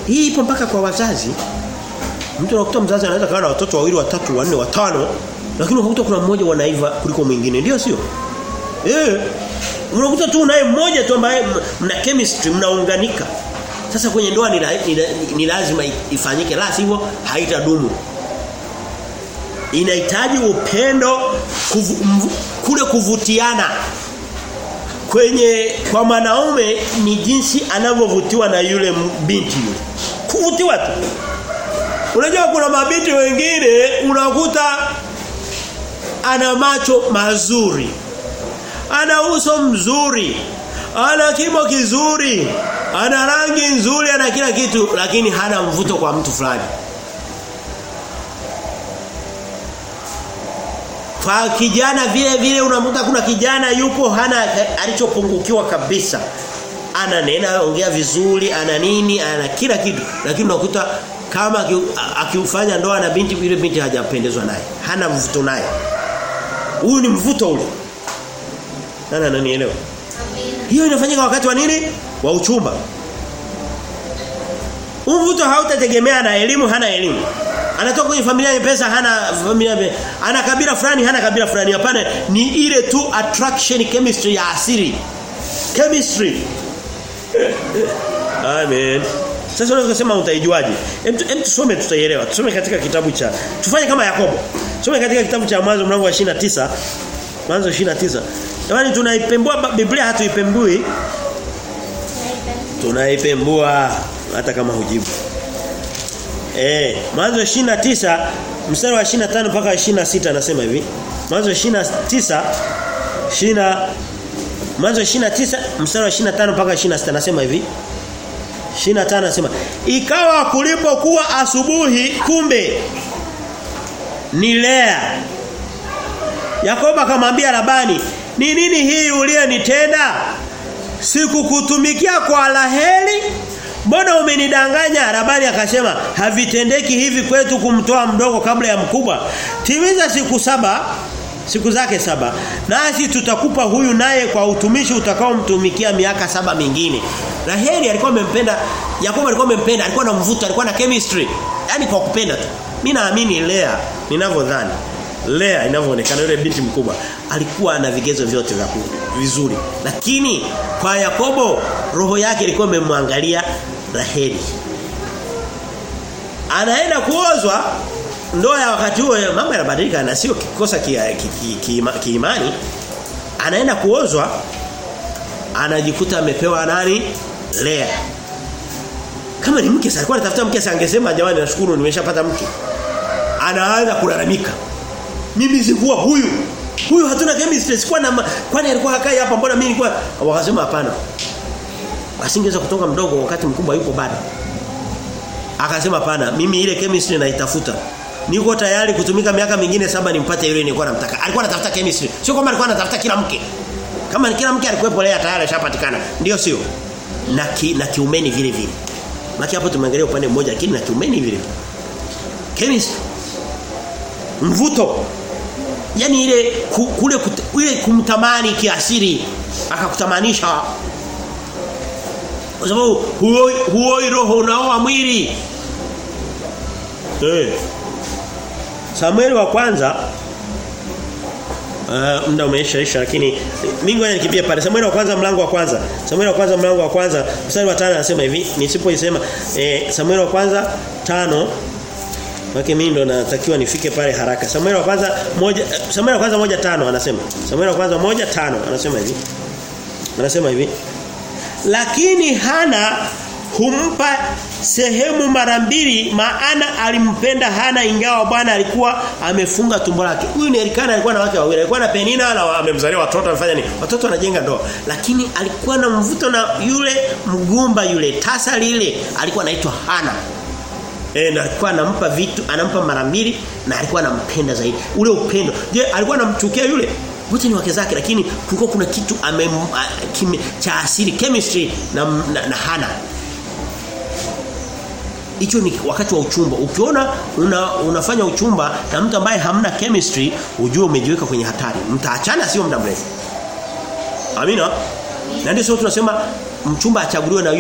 Hii ipo mpaka kwa wazazi. Mtu anakuta mzazi anaweza kuwa na watoto wawili watatu wanne watano lakini unakuta kuna mmoja wanaiva kuliko mwingine. Ndio sio? Eh. Unakuta tu naye mmoja tu ambaye mna chemistry mnaunganika sasa kwenye ndoa ni, la, ni, ni lazima ifanyike la sivyo haitadumu. Inahitaji upendo kuvu, mvu, kule kuvutiana. Kwenye kwa mwanaume ni jinsi anavyovutiwa na yule binti yule. Kuvutiwa tu. Unajua kuna mabinti wengine unakuta ana macho mazuri. Ana uso mzuri. Ana kimo kizuri. Ana rangi nzuri ana kila kitu lakini hana mvuto kwa mtu fulani. Kwa kijana vile vile unamkuta kuna kijana yupo hana alichopungukiwa kabisa. Ana nena ongea vizuri ana nini ana kila kitu. Lakini unakuta kama akiufanya ndoa na binti yule binti hajapendezwa naye. Hana mvuto naye. Huyu ni mvuto ule. Nani ananielewa hiyo inafanyika wakati wa nini? Wa uchumba. Mvuto hautategemea na elimu hana elimu. Anatoka kwenye familia yenye pesa hana familia ana kabila fulani hana kabila fulani hapana ni ile tu attraction chemistry ya asili. Chemistry. <laughs> Amen. Sasa unaweza kusema utaijuaje? Hem tusome tutaielewa. Tusome katika kitabu cha tufanye kama Yakobo. Tusome katika kitabu cha Mwanzo mlango wa 29. Mwanzo 29. Jamani tunaipembua Biblia hatuipembui. Tunaipembua hata kama hujibu. Eh, Mwanzo 29 mstari wa 25 mpaka 26 anasema hivi. Mwanzo 29 shina Mwanzo 29 mstari wa 25 mpaka 26 anasema hivi. 25 anasema ikawa kulipokuwa asubuhi kumbe ni Lea Yakoba akamwambia Labani ni nini hii ulionitenda sikukutumikia kwa la heri. Mbona umenidanganya? Labani akasema havitendeki hivi kwetu kumtoa mdogo kabla ya mkubwa. Timiza siku saba siku zake saba. Nasi tutakupa huyu naye kwa utumishi utakaomtumikia miaka saba mingine. Raheli alikuwa amempenda Yakobo alikuwa amempenda alikuwa na mvuto alikuwa na chemistry. Yani kwa kupenda tu. Mimi naamini Lea ninavyodhani Lea inavyoonekana. Yule binti mkubwa alikuwa na vigezo vyote vya vizuri. Lakini kwa Yakobo roho yake ilikuwa imemwangalia Raheli. Anaenda kuozwa. Ndoa ya wakati huo mambo yanabadilika na sio kikosa kiimani ki, ki, ki, anaenda kuozwa. Anajikuta amepewa nani? Lea. Kama ni mke alikuwa anatafuta mke angesema jamani nashukuru nimeshapata mke. Anaanza kulalamika mimi sikuwa huyu. Huyu hatuna chemistry. Sikuwa na kwani alikuwa hakai hapa? Mbona mimi nilikuwa wakasema hapana. Asingeweza kutoka mdogo wakati mkubwa yuko bado. Akasema hapana mimi ile chemistry naitafuta. Niko tayari kutumika miaka mingine saba nimpate yule nilikuwa namtaka. Alikuwa anatafuta chemistry. Sio kwamba alikuwa anatafuta kila mke. Kama kila mke alikuwepo leo tayari ashapatikana. Ndio sio. Na ki, na kiumeni vile vile. Maki hapo tumeangalia upande mmoja lakini na kiumeni vile. Chemistry. Mvuto yani ile ku, kule ile kumtamani kiasiri akakutamanisha. Kwa sababu huo huo roho unaoa mwili. Eh. Samueli wa kwanza Uh, muda umeishaisha lakini mingo ngoja nikimbie pale. Samueli wa kwanza mlango wa kwanza. Samueli wa kwanza mlango wa kwanza. Mstari wa 5 anasema hivi nisipoisema eh, Samueli wa kwanza tano Maki mimi ndo natakiwa nifike pale haraka. Samuel wa kwanza moja Samuel wa kwanza moja tano anasema. Samuel wa kwanza moja tano anasema hivi. Anasema hivi. Lakini Hana humpa sehemu mara mbili maana alimpenda Hana ingawa Bwana alikuwa amefunga tumbo lake. Huyu ni Elikana alikuwa na wake wawili. Alikuwa na Penina na amemzalia watoto amefanya nini? Watoto wanajenga ndoa. Lakini alikuwa na mvuto na yule mgumba yule tasa lile alikuwa anaitwa Hana. Eh na alikuwa anampa vitu, anampa mara mbili na alikuwa anampenda zaidi. Ule upendo. Je, alikuwa anamchukia yule? Wote ni wake zake lakini kulikuwa kuna kitu ame, kime, cha asili chemistry na, na, na Hana. Hicho ni wakati wa uchumba. Ukiona una, unafanya uchumba na mtu ambaye hamna chemistry, ujue umejiweka kwenye hatari. Mtaachana sio muda mrefu. Amina. Na ndio tunasema mchumba achaguliwe na